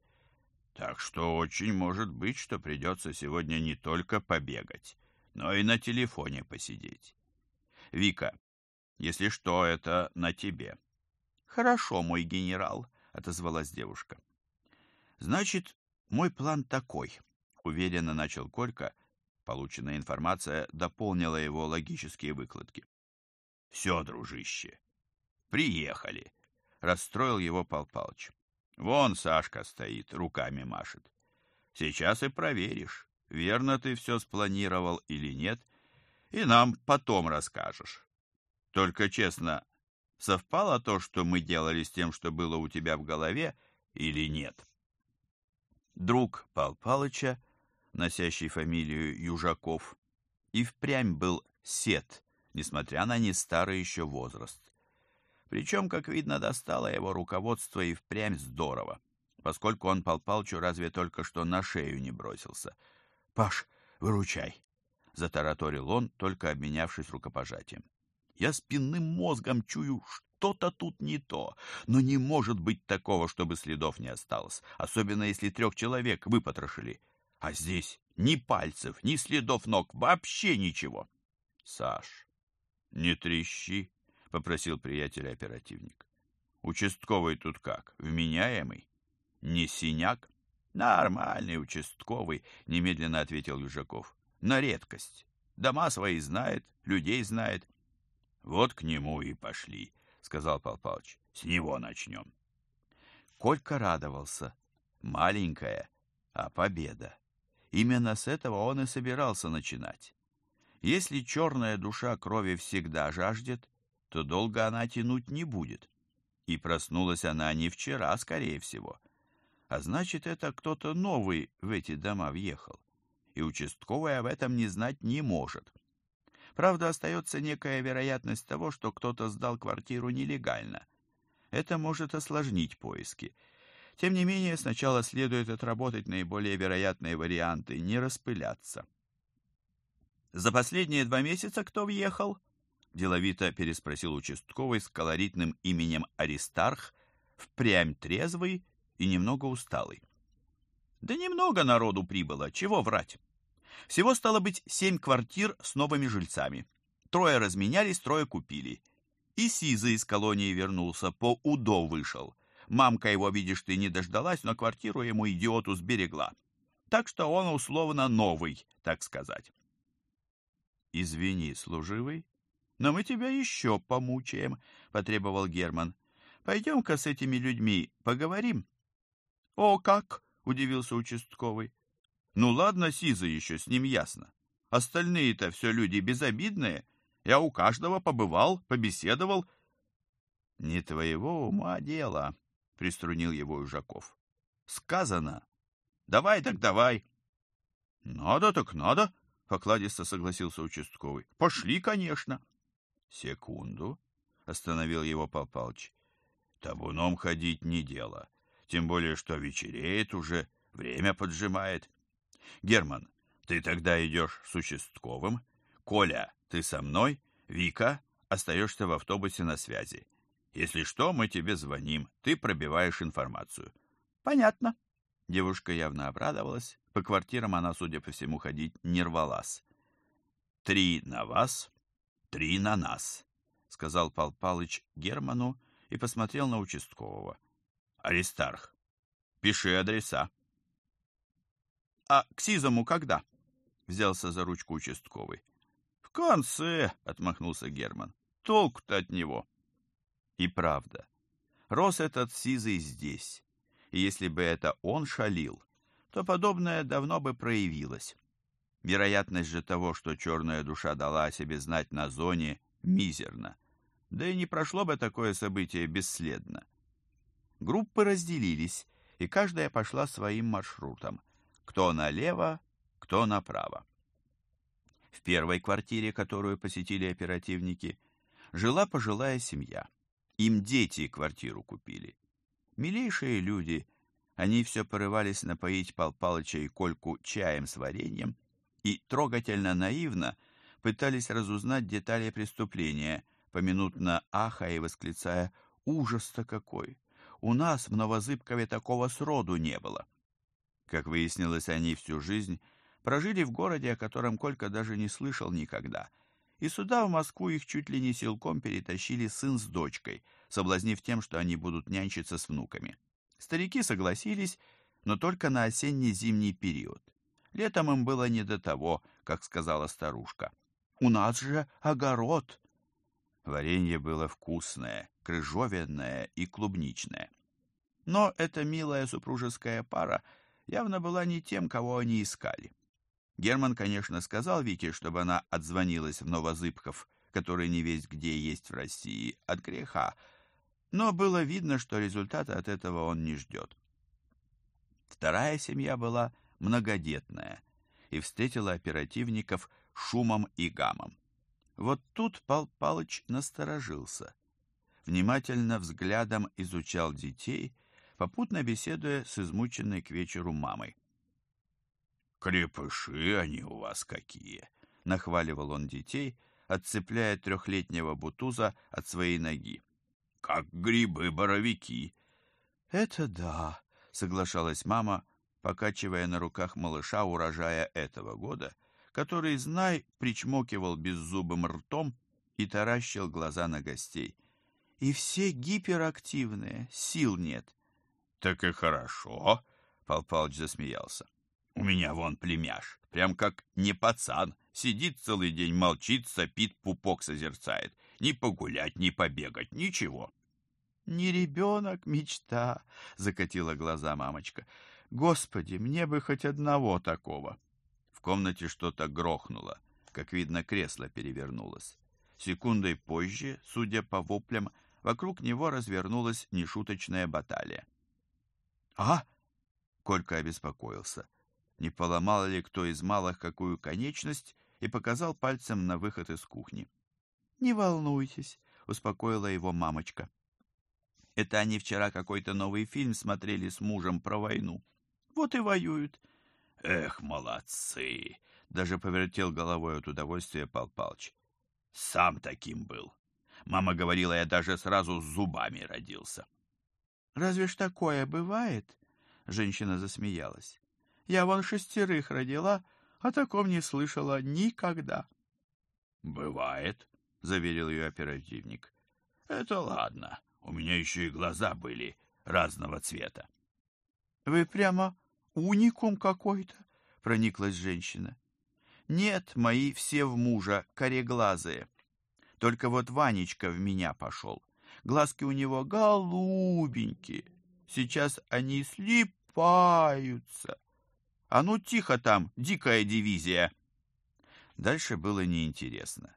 Так что очень может быть, что придется сегодня не только побегать, но и на телефоне посидеть. Вика, если что, это на тебе. Хорошо, мой генерал, отозвалась девушка. Значит, мой план такой, уверенно начал Колька. Полученная информация дополнила его логические выкладки. Все, дружище, приехали, расстроил его Пал Палыч. Вон Сашка стоит, руками машет. Сейчас и проверишь, верно ты все спланировал или нет, и нам потом расскажешь. Только честно, совпало то, что мы делали с тем, что было у тебя в голове, или нет? Друг Пал Палыча, носящий фамилию Южаков, и впрямь был сет, несмотря на не старый еще возраст. Причем, как видно, достало его руководство и впрямь здорово, поскольку он Пал Палычу разве только что на шею не бросился. «Паш, выручай!» — затараторил он, только обменявшись рукопожатием. Я спинным мозгом чую, что-то тут не то. Но не может быть такого, чтобы следов не осталось, особенно если трех человек выпотрошили. А здесь ни пальцев, ни следов ног, вообще ничего. — Саш, не трещи, — попросил приятель оперативник. — Участковый тут как, вменяемый? Не синяк? — Нормальный участковый, — немедленно ответил Южаков. — На редкость. дома свои знает, людей знает. Вот к нему и пошли, сказал Пал Палыч. С него начнем. Колька радовался. Маленькая, а победа. Именно с этого он и собирался начинать. Если черная душа крови всегда жаждет, то долго она тянуть не будет. И проснулась она не вчера, скорее всего. А значит, это кто-то новый в эти дома въехал. И участковый об этом не знать не может. Правда, остается некая вероятность того, что кто-то сдал квартиру нелегально. Это может осложнить поиски. Тем не менее, сначала следует отработать наиболее вероятные варианты, не распыляться. «За последние два месяца кто въехал?» Деловито переспросил участковый с колоритным именем Аристарх, впрямь трезвый и немного усталый. «Да немного народу прибыло, чего врать?» Всего стало быть семь квартир с новыми жильцами. Трое разменялись, трое купили. И Сиза из колонии вернулся, по УДО вышел. Мамка его, видишь ты, не дождалась, но квартиру ему идиоту сберегла. Так что он условно новый, так сказать. «Извини, служивый, но мы тебя еще помучаем», — потребовал Герман. «Пойдем-ка с этими людьми поговорим». «О, как!» — удивился участковый. Ну ладно, Сиза еще, с ним ясно. Остальные-то все люди безобидные. Я у каждого побывал, побеседовал. — Не твоего ума дело, — приструнил его Ужаков. — Сказано. Давай так давай. — Надо так надо, — покладисто согласился участковый. — Пошли, конечно. — Секунду, — остановил его Пал Палыч. — Табуном ходить не дело. Тем более, что вечереет уже, время поджимает. Герман, ты тогда идешь с участковым. Коля, ты со мной. Вика, остаешься в автобусе на связи. Если что, мы тебе звоним. Ты пробиваешь информацию. Понятно. Девушка явно обрадовалась. По квартирам она, судя по всему, ходить не рвалась. Три на вас, три на нас, сказал Пал Палыч Герману и посмотрел на участкового. Аристарх, пиши адреса. А к Сизому когда? Взялся за ручку участковый. В конце, отмахнулся Герман. Толку-то от него. И правда. Рос этот Сизый здесь. И если бы это он шалил, то подобное давно бы проявилось. Вероятность же того, что черная душа дала о себе знать на зоне, мизерна. Да и не прошло бы такое событие бесследно. Группы разделились, и каждая пошла своим маршрутом кто налево, кто направо. В первой квартире, которую посетили оперативники, жила пожилая семья. Им дети квартиру купили. Милейшие люди, они все порывались напоить Пал Палыча и Кольку чаем с вареньем и трогательно наивно пытались разузнать детали преступления, поминутно ахая и восклицая «Ужас-то какой! У нас в Новозыбкове такого сроду не было!» Как выяснилось, они всю жизнь прожили в городе, о котором Колька даже не слышал никогда. И сюда, в Москву, их чуть ли не силком перетащили сын с дочкой, соблазнив тем, что они будут нянчиться с внуками. Старики согласились, но только на осенне-зимний период. Летом им было не до того, как сказала старушка. «У нас же огород!» Варенье было вкусное, крыжовенное и клубничное. Но эта милая супружеская пара явно была не тем, кого они искали. Герман, конечно, сказал Вике, чтобы она отзвонилась в Новозыбков, который не весь где есть в России, от греха, но было видно, что результата от этого он не ждет. Вторая семья была многодетная и встретила оперативников шумом и гамом. Вот тут Пал Палыч насторожился. Внимательно взглядом изучал детей попутно беседуя с измученной к вечеру мамой. «Крепыши они у вас какие!» — нахваливал он детей, отцепляя трехлетнего бутуза от своей ноги. «Как грибы-боровики!» «Это да!» — соглашалась мама, покачивая на руках малыша урожая этого года, который, знай, причмокивал беззубым ртом и таращил глаза на гостей. «И все гиперактивные, сил нет. Так и хорошо, Пал Палыч засмеялся. У меня вон племяш, прям как не пацан, Сидит целый день, молчит, сопит, пупок созерцает. Ни погулять, ни побегать, ничего. «Не ребенок, мечта!» — закатила глаза мамочка. «Господи, мне бы хоть одного такого!» В комнате что-то грохнуло. Как видно, кресло перевернулось. Секундой позже, судя по воплям, вокруг него развернулась нешуточная баталия. «А?» — Колька обеспокоился. Не поломал ли кто из малых какую конечность и показал пальцем на выход из кухни. «Не волнуйтесь», — успокоила его мамочка. Это они вчера какой-то новый фильм смотрели с мужем про войну. Вот и воюют. Эх, молодцы! Даже повертел головой от удовольствия Пал Палыч. Сам таким был. Мама говорила, я даже сразу с зубами родился. Разве ж такое бывает? Женщина засмеялась. Я вон шестерых родила, о таком не слышала никогда. Бывает, заверил ее оперативник. Это ладно. У меня еще и глаза были разного цвета. — Вы прямо уникум какой-то, — прониклась женщина. — Нет, мои все в мужа, кореглазые. Только вот Ванечка в меня пошел. Глазки у него голубенькие. Сейчас они слипаются. А ну тихо там, дикая дивизия. Дальше было неинтересно.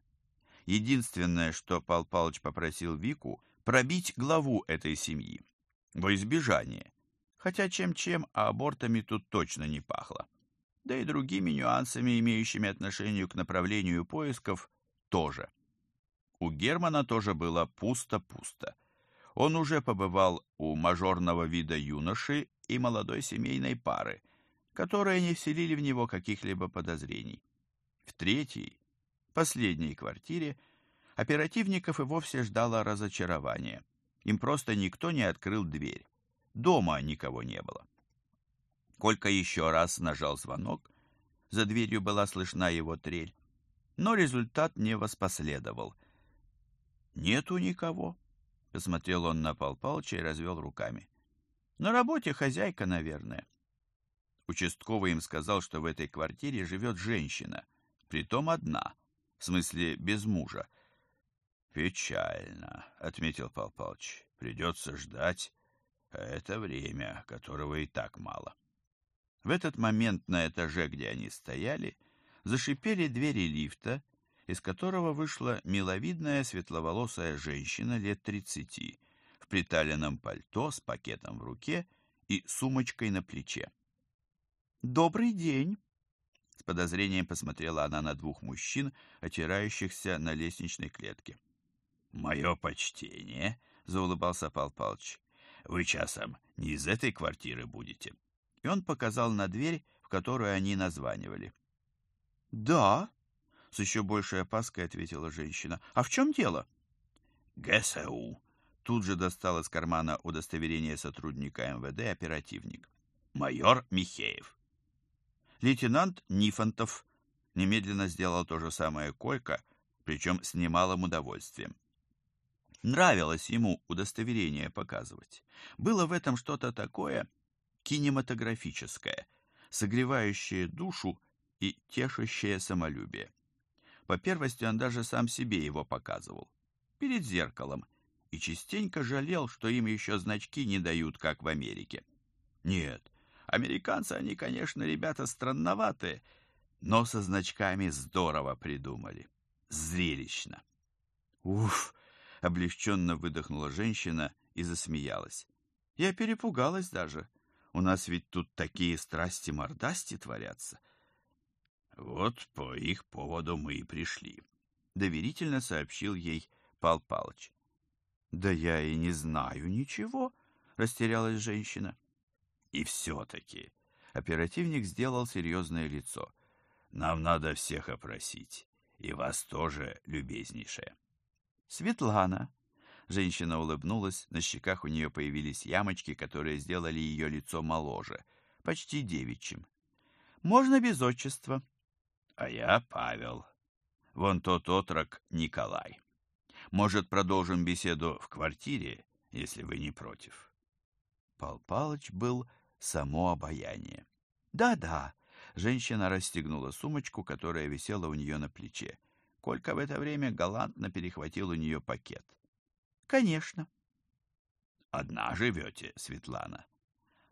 Единственное, что Пал Палыч попросил Вику, пробить главу этой семьи. Во избежание. Хотя чем-чем, а абортами тут точно не пахло. Да и другими нюансами, имеющими отношение к направлению поисков, тоже. У Германа тоже было пусто-пусто. Он уже побывал у мажорного вида юноши и молодой семейной пары, которые не вселили в него каких-либо подозрений. В третьей, последней квартире Оперативников и вовсе ждало разочарование. Им просто никто не открыл дверь. Дома никого не было. Колька еще раз нажал звонок. За дверью была слышна его трель. Но результат не воспоследовал. «Нету никого», — посмотрел он на Пал Палыча и развел руками. «На работе хозяйка, наверное». Участковый им сказал, что в этой квартире живет женщина, притом одна, в смысле без мужа, «Печально», — отметил Пал Палыч. «Придется ждать, а это время, которого и так мало». В этот момент на этаже, где они стояли, зашипели двери лифта, из которого вышла миловидная светловолосая женщина лет тридцати, в приталенном пальто с пакетом в руке и сумочкой на плече. «Добрый день!» С подозрением посмотрела она на двух мужчин, отирающихся на лестничной клетке. «Мое почтение», — заулыбался Пал Палыч. «Вы часом не из этой квартиры будете?» И он показал на дверь, в которую они названивали. «Да», — с еще большей опаской ответила женщина. «А в чем дело?» «ГСУ», — тут же достал из кармана удостоверение сотрудника МВД оперативник. «Майор Михеев». Лейтенант Нифонтов немедленно сделал то же самое Колька, причем с немалым удовольствием. Нравилось ему удостоверение показывать. Было в этом что-то такое кинематографическое, согревающее душу и тешащее самолюбие. По первости он даже сам себе его показывал. Перед зеркалом. И частенько жалел, что им еще значки не дают, как в Америке. Нет, американцы, они, конечно, ребята странноватые, но со значками здорово придумали. Зрелищно. Уф, Облегченно выдохнула женщина и засмеялась. Я перепугалась даже. У нас ведь тут такие страсти-мордасти творятся. Вот по их поводу мы и пришли, — доверительно сообщил ей Пал Палыч. Да я и не знаю ничего, — растерялась женщина. И все-таки оперативник сделал серьезное лицо. Нам надо всех опросить, и вас тоже, любезнейшая. Светлана. Женщина улыбнулась, на щеках у нее появились ямочки, которые сделали ее лицо моложе, почти девичьим. Можно без отчества. А я Павел. Вон тот отрок Николай. Может, продолжим беседу в квартире, если вы не против? Пал Палыч был само обаяние. Да-да, Женщина расстегнула сумочку, которая висела у нее на плече. Колька в это время галантно перехватил у нее пакет. «Конечно». «Одна живете, Светлана?»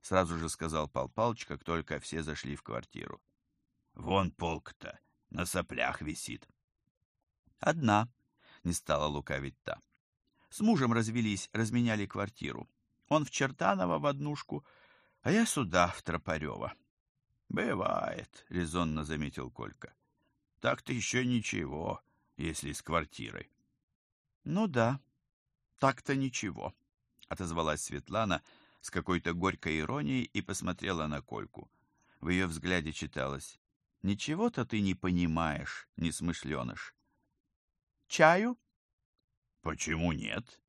Сразу же сказал Пал Палыч, как только все зашли в квартиру. «Вон полк-то на соплях висит». «Одна», — не стала лукавить та. «С мужем развелись, разменяли квартиру. Он в Чертаново в однушку, а я сюда, в Тропарево». «Бывает», — резонно заметил Колька. «Так-то еще ничего, если с квартирой». «Ну да, так-то ничего», — отозвалась Светлана с какой-то горькой иронией и посмотрела на Кольку. В ее взгляде читалось «Ничего-то ты не понимаешь, несмышленыш». «Чаю?» «Почему нет?»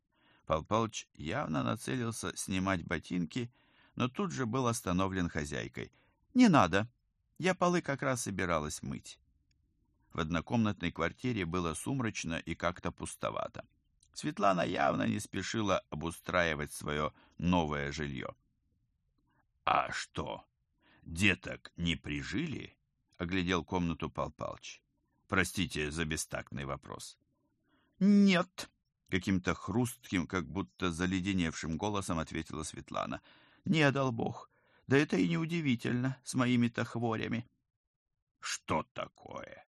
Пал Палыч явно нацелился снимать ботинки, но тут же был остановлен хозяйкой. «Не надо. Я полы как раз собиралась мыть». В однокомнатной квартире было сумрачно и как-то пустовато. Светлана явно не спешила обустраивать свое новое жилье. «А что, деток не прижили?» — оглядел комнату Пал Палыч. «Простите за бестактный вопрос». «Нет», — каким-то хрустким, как будто заледеневшим голосом ответила Светлана. «Не дал Бог. Да это и не удивительно с моими-то хворями». «Что такое?»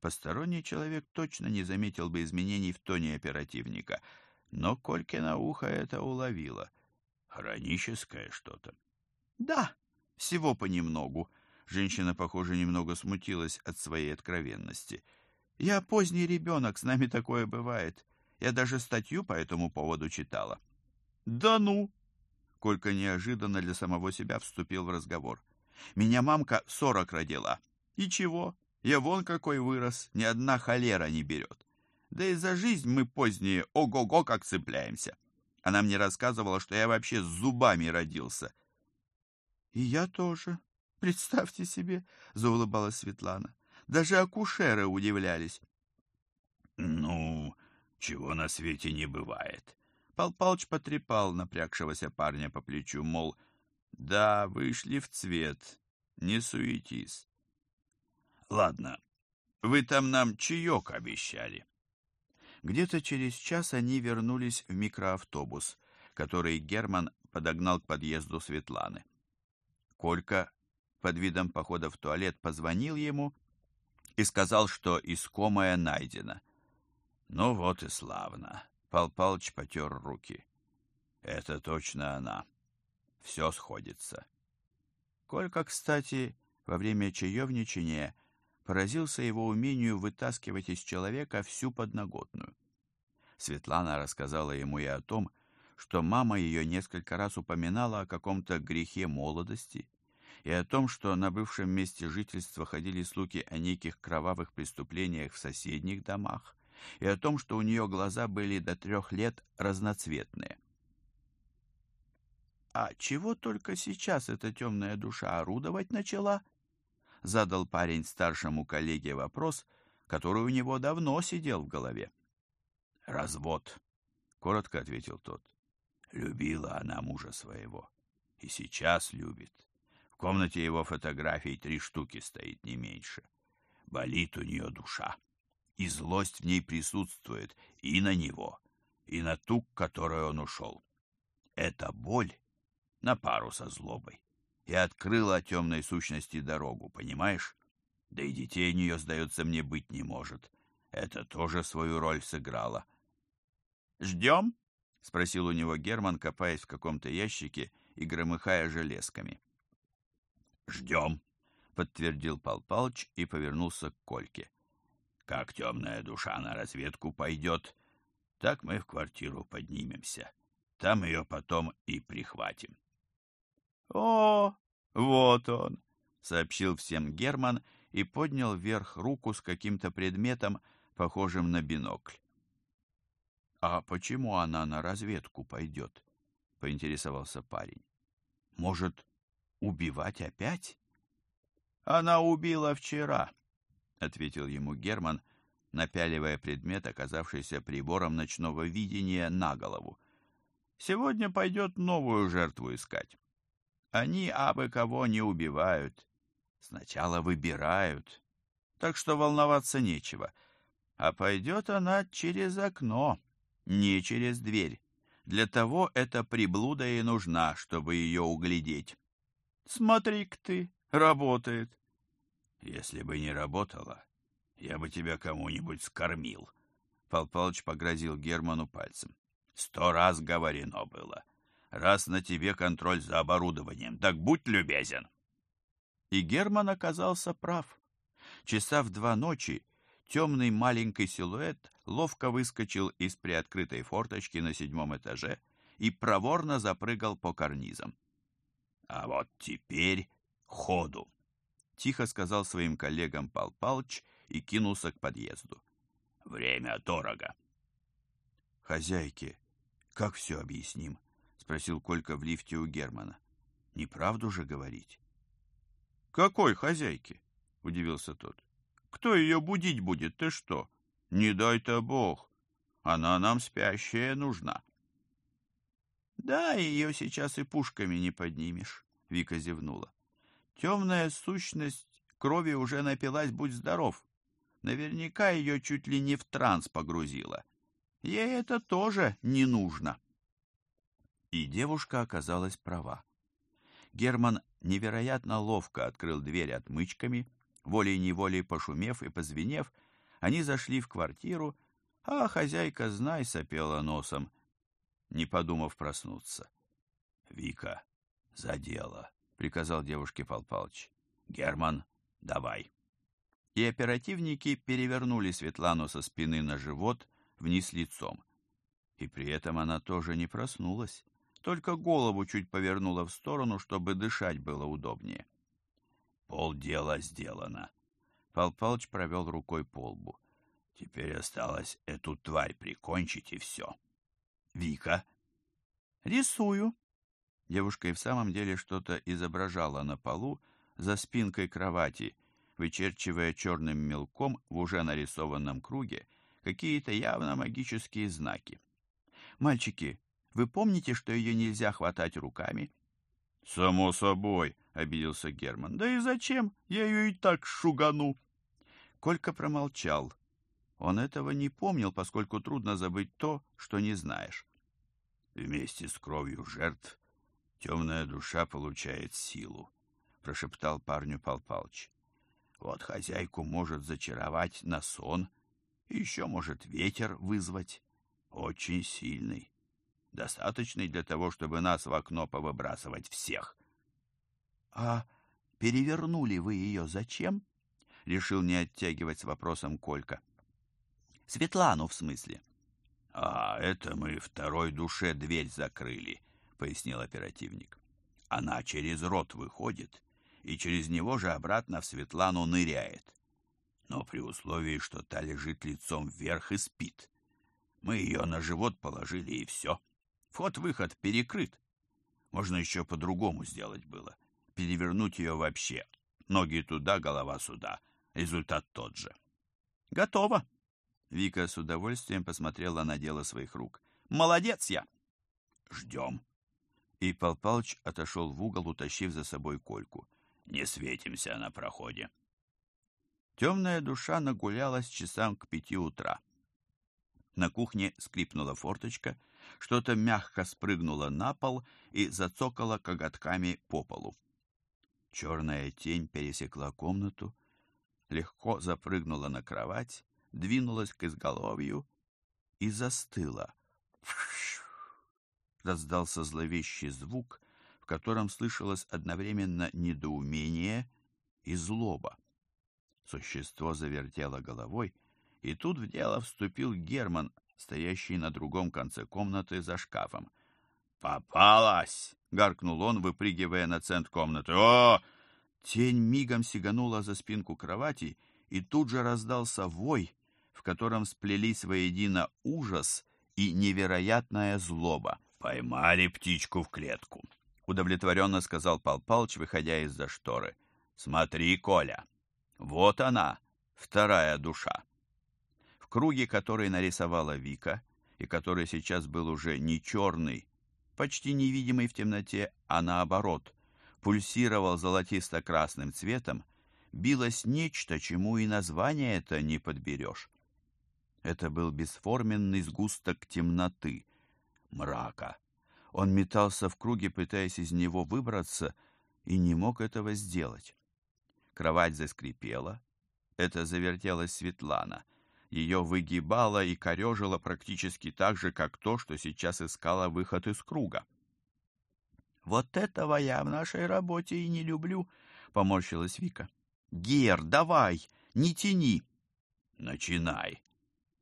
Посторонний человек точно не заметил бы изменений в тоне оперативника, но Колькина ухо это уловило. Хроническое что-то. Да, всего понемногу. Женщина, похоже, немного смутилась от своей откровенности. Я поздний ребенок, с нами такое бывает. Я даже статью по этому поводу читала. Да ну! Колька неожиданно для самого себя вступил в разговор. Меня мамка сорок родила. И чего? Я вон какой вырос, ни одна холера не берет. Да и за жизнь мы поздние ого-го как цепляемся. Она мне рассказывала, что я вообще с зубами родился. И я тоже. Представьте себе, заулыбалась Светлана. Даже акушеры удивлялись. Ну, чего на свете не бывает. Пал Палыч потрепал напрягшегося парня по плечу, мол, да, вышли в цвет, не суетись. Ладно, вы там нам чаек обещали. Где-то через час они вернулись в микроавтобус, который Герман подогнал к подъезду Светланы. Колька под видом похода в туалет позвонил ему и сказал, что искомое найдено. Ну вот и славно. Пал Палыч потер руки. Это точно она. Все сходится. Колька, кстати, во время чаевничания поразился его умению вытаскивать из человека всю подноготную. Светлана рассказала ему и о том, что мама ее несколько раз упоминала о каком-то грехе молодости, и о том, что на бывшем месте жительства ходили слухи о неких кровавых преступлениях в соседних домах, и о том, что у нее глаза были до трех лет разноцветные. «А чего только сейчас эта темная душа орудовать начала?» Задал парень старшему коллеге вопрос, который у него давно сидел в голове. «Развод», — коротко ответил тот. «Любила она мужа своего. И сейчас любит. В комнате его фотографий три штуки стоит, не меньше. Болит у нее душа. И злость в ней присутствует и на него, и на ту, к которой он ушел. Это боль на пару со злобой и открыла темной сущности дорогу, понимаешь? Да и детей у нее, сдается мне, быть не может. Это тоже свою роль сыграло. «Ждем?» — спросил у него Герман, копаясь в каком-то ящике и громыхая железками. «Ждем», — подтвердил Пал Палыч и повернулся к Кольке. «Как темная душа на разведку пойдет, так мы в квартиру поднимемся. Там ее потом и прихватим». «О, вот он!» — сообщил всем Герман и поднял вверх руку с каким-то предметом, похожим на бинокль. «А почему она на разведку пойдет?» — поинтересовался парень. «Может, убивать опять?» «Она убила вчера», — ответил ему Герман, напяливая предмет, оказавшийся прибором ночного видения, на голову. «Сегодня пойдет новую жертву искать». Они абы кого не убивают. Сначала выбирают, так что волноваться нечего. А пойдет она через окно, не через дверь. Для того эта приблуда и нужна, чтобы ее углядеть. Смотри-ка ты, работает. Если бы не работала, я бы тебя кому-нибудь скормил. Пал Палыч погрозил Герману пальцем. Сто раз говорено было. Раз на тебе контроль за оборудованием, так будь любезен. И Герман оказался прав. Часа в два ночи темный маленький силуэт ловко выскочил из приоткрытой форточки на седьмом этаже и проворно запрыгал по карнизам. «А вот теперь ходу!» — тихо сказал своим коллегам Пал Палыч и кинулся к подъезду. «Время дорого!» «Хозяйке, как все объясним?» — спросил Колька в лифте у Германа. «Неправду же говорить?» «Какой хозяйке?» — удивился тот. «Кто ее будить будет? Ты что? Не дай-то Бог. Она нам спящая нужна». «Да, ее сейчас и пушками не поднимешь», — Вика зевнула. «Темная сущность крови уже напилась, будь здоров. Наверняка ее чуть ли не в транс погрузила. Ей это тоже не нужно». И девушка оказалась права. Герман невероятно ловко открыл дверь отмычками, волей-неволей пошумев и позвенев, они зашли в квартиру, а хозяйка, знай, сопела носом, не подумав проснуться. — Вика, за дело, — приказал девушке Пал Палыч. — Герман, давай. И оперативники перевернули Светлану со спины на живот вниз лицом. И при этом она тоже не проснулась только голову чуть повернула в сторону, чтобы дышать было удобнее. Полдела сделано. Пал Палыч провел рукой по лбу. Теперь осталось эту тварь прикончить, и все. Вика? Рисую. Девушка и в самом деле что-то изображала на полу за спинкой кровати, вычерчивая черным мелком в уже нарисованном круге какие-то явно магические знаки. «Мальчики, вы помните, что ее нельзя хватать руками? — Само собой, — обиделся Герман. — Да и зачем? Я ее и так шугану. Колька промолчал. Он этого не помнил, поскольку трудно забыть то, что не знаешь. Вместе с кровью жертв темная душа получает силу, — прошептал парню Пал Палыч. Вот хозяйку может зачаровать на сон, еще может ветер вызвать. Очень сильный достаточный для того, чтобы нас в окно повыбрасывать всех. — А перевернули вы ее зачем? — решил не оттягивать с вопросом Колька. — Светлану, в смысле. — А, это мы второй душе дверь закрыли, — пояснил оперативник. — Она через рот выходит и через него же обратно в Светлану ныряет. Но при условии, что та лежит лицом вверх и спит. Мы ее на живот положили, и все. — Вход-выход перекрыт. Можно еще по-другому сделать было. Перевернуть ее вообще. Ноги туда, голова сюда. Результат тот же. Готово. Вика с удовольствием посмотрела на дело своих рук. Молодец я. Ждем. И Пал Палыч отошел в угол, утащив за собой Кольку. Не светимся на проходе. Темная душа нагулялась часам к пяти утра. На кухне скрипнула форточка, что-то мягко спрыгнуло на пол и зацокало коготками по полу. Черная тень пересекла комнату, легко запрыгнула на кровать, двинулась к изголовью и застыла. Раздался зловещий звук, в котором слышалось одновременно недоумение и злоба. Существо завертело головой, и тут в дело вступил Герман, стоящий на другом конце комнаты за шкафом. «Попалась!» — гаркнул он, выпрыгивая на центр комнаты. «О!» Тень мигом сиганула за спинку кровати, и тут же раздался вой, в котором сплелись воедино ужас и невероятная злоба. «Поймали птичку в клетку», — удовлетворенно сказал Пал Палыч, выходя из-за шторы. «Смотри, Коля, вот она, вторая душа круге, который нарисовала Вика, и который сейчас был уже не черный, почти невидимый в темноте, а наоборот, пульсировал золотисто-красным цветом, билось нечто, чему и название это не подберешь. Это был бесформенный сгусток темноты, мрака. Он метался в круге, пытаясь из него выбраться, и не мог этого сделать. Кровать заскрипела. Это завертелась Светлана. Ее выгибало и корежило практически так же, как то, что сейчас искала выход из круга. «Вот этого я в нашей работе и не люблю», — поморщилась Вика. «Гер, давай, не тяни!» «Начинай!»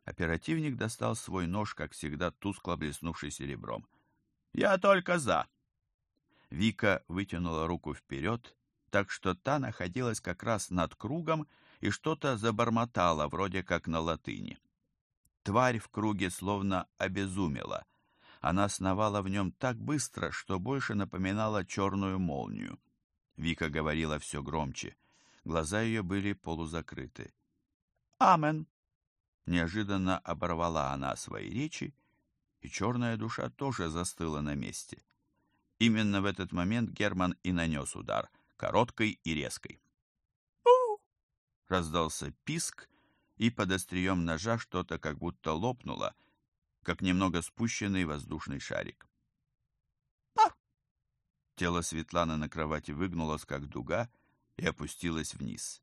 Оперативник достал свой нож, как всегда, тускло блеснувший серебром. «Я только за!» Вика вытянула руку вперед, так что та находилась как раз над кругом и что-то забормотала, вроде как на латыни. Тварь в круге словно обезумела. Она сновала в нем так быстро, что больше напоминала черную молнию. Вика говорила все громче. Глаза ее были полузакрыты. «Амен!» Неожиданно оборвала она свои речи, и черная душа тоже застыла на месте. Именно в этот момент Герман и нанес удар, короткой и резкой. Раздался писк, и под острием ножа что-то как будто лопнуло, как немного спущенный воздушный шарик. «Ах!» Тело Светланы на кровати выгнулось, как дуга, и опустилось вниз.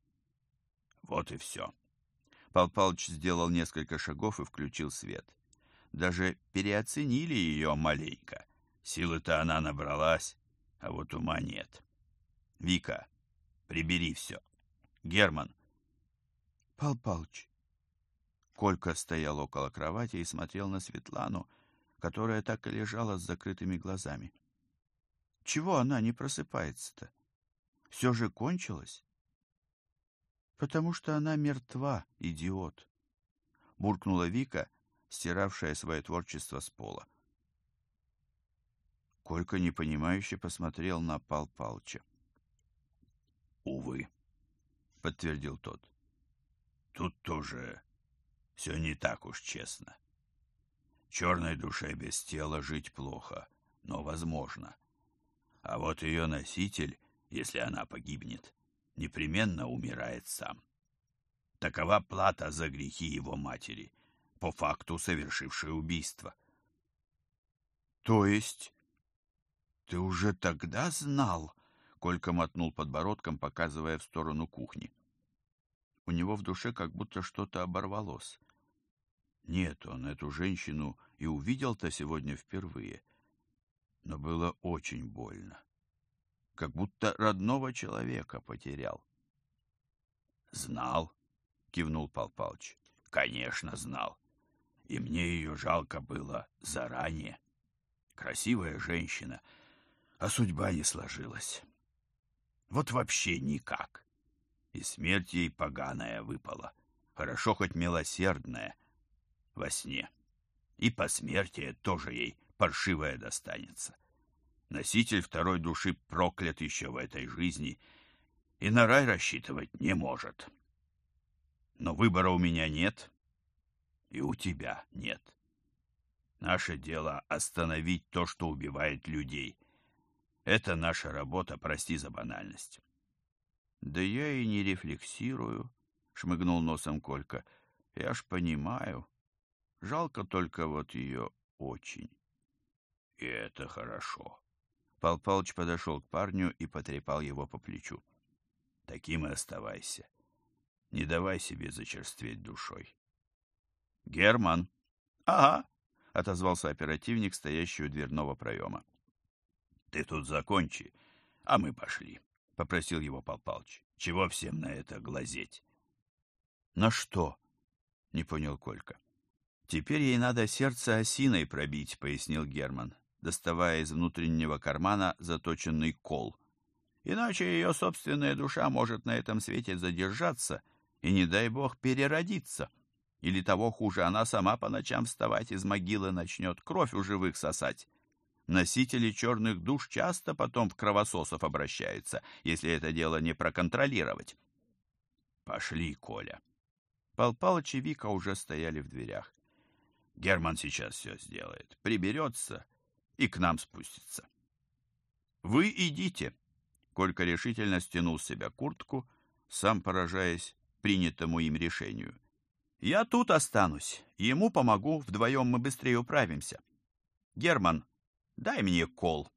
Вот и все. Пал Палыч сделал несколько шагов и включил свет. Даже переоценили ее маленько. Силы-то она набралась, а вот ума нет. Вика, прибери все. Герман. Пал Палыч. Колька стоял около кровати и смотрел на Светлану, которая так и лежала с закрытыми глазами. Чего она не просыпается-то? Все же кончилось? потому что она мертва, идиот, буркнула Вика, стиравшая свое творчество с пола. Колька непонимающе посмотрел на Пал Палча. Увы, подтвердил тот. Тут тоже все не так уж честно. Черной душе без тела жить плохо, но возможно. А вот ее носитель, если она погибнет, непременно умирает сам. Такова плата за грехи его матери, по факту совершившей убийство. То есть ты уже тогда знал? Колька мотнул подбородком, показывая в сторону кухни. У него в душе как будто что-то оборвалось. Нет, он эту женщину и увидел-то сегодня впервые. Но было очень больно как будто родного человека потерял. Знал, кивнул Пал Палыч. Конечно, знал. И мне ее жалко было заранее. Красивая женщина, а судьба не сложилась. Вот вообще никак. И смерть ей поганая выпала. Хорошо хоть милосердная во сне. И по смерти тоже ей паршивая достанется. Носитель второй души проклят еще в этой жизни и на рай рассчитывать не может. Но выбора у меня нет, и у тебя нет. Наше дело остановить то, что убивает людей. Это наша работа, прости за банальность. Да я и не рефлексирую, шмыгнул носом Колька. Я ж понимаю. Жалко только вот ее очень. И это хорошо. Пал Палыч подошел к парню и потрепал его по плечу. Таким и оставайся. Не давай себе зачерстветь душой. Герман. Ага, отозвался оперативник, стоящий у дверного проема. Ты тут закончи, а мы пошли, попросил его Пал Палыч. Чего всем на это глазеть? На что? Не понял Колька. Теперь ей надо сердце осиной пробить, пояснил Герман доставая из внутреннего кармана заточенный кол. Иначе ее собственная душа может на этом свете задержаться и, не дай бог, переродиться. Или того хуже, она сама по ночам вставать из могилы начнет кровь у живых сосать. Носители черных душ часто потом в кровососов обращаются, если это дело не проконтролировать. Пошли, Коля. Пал Палыч и Вика уже стояли в дверях. Герман сейчас все сделает. Приберется и к нам спустится. Вы идите. Колька решительно стянул с себя куртку, сам поражаясь принятому им решению. «Я тут останусь. Ему помогу. Вдвоем мы быстрее управимся. Герман, дай мне кол».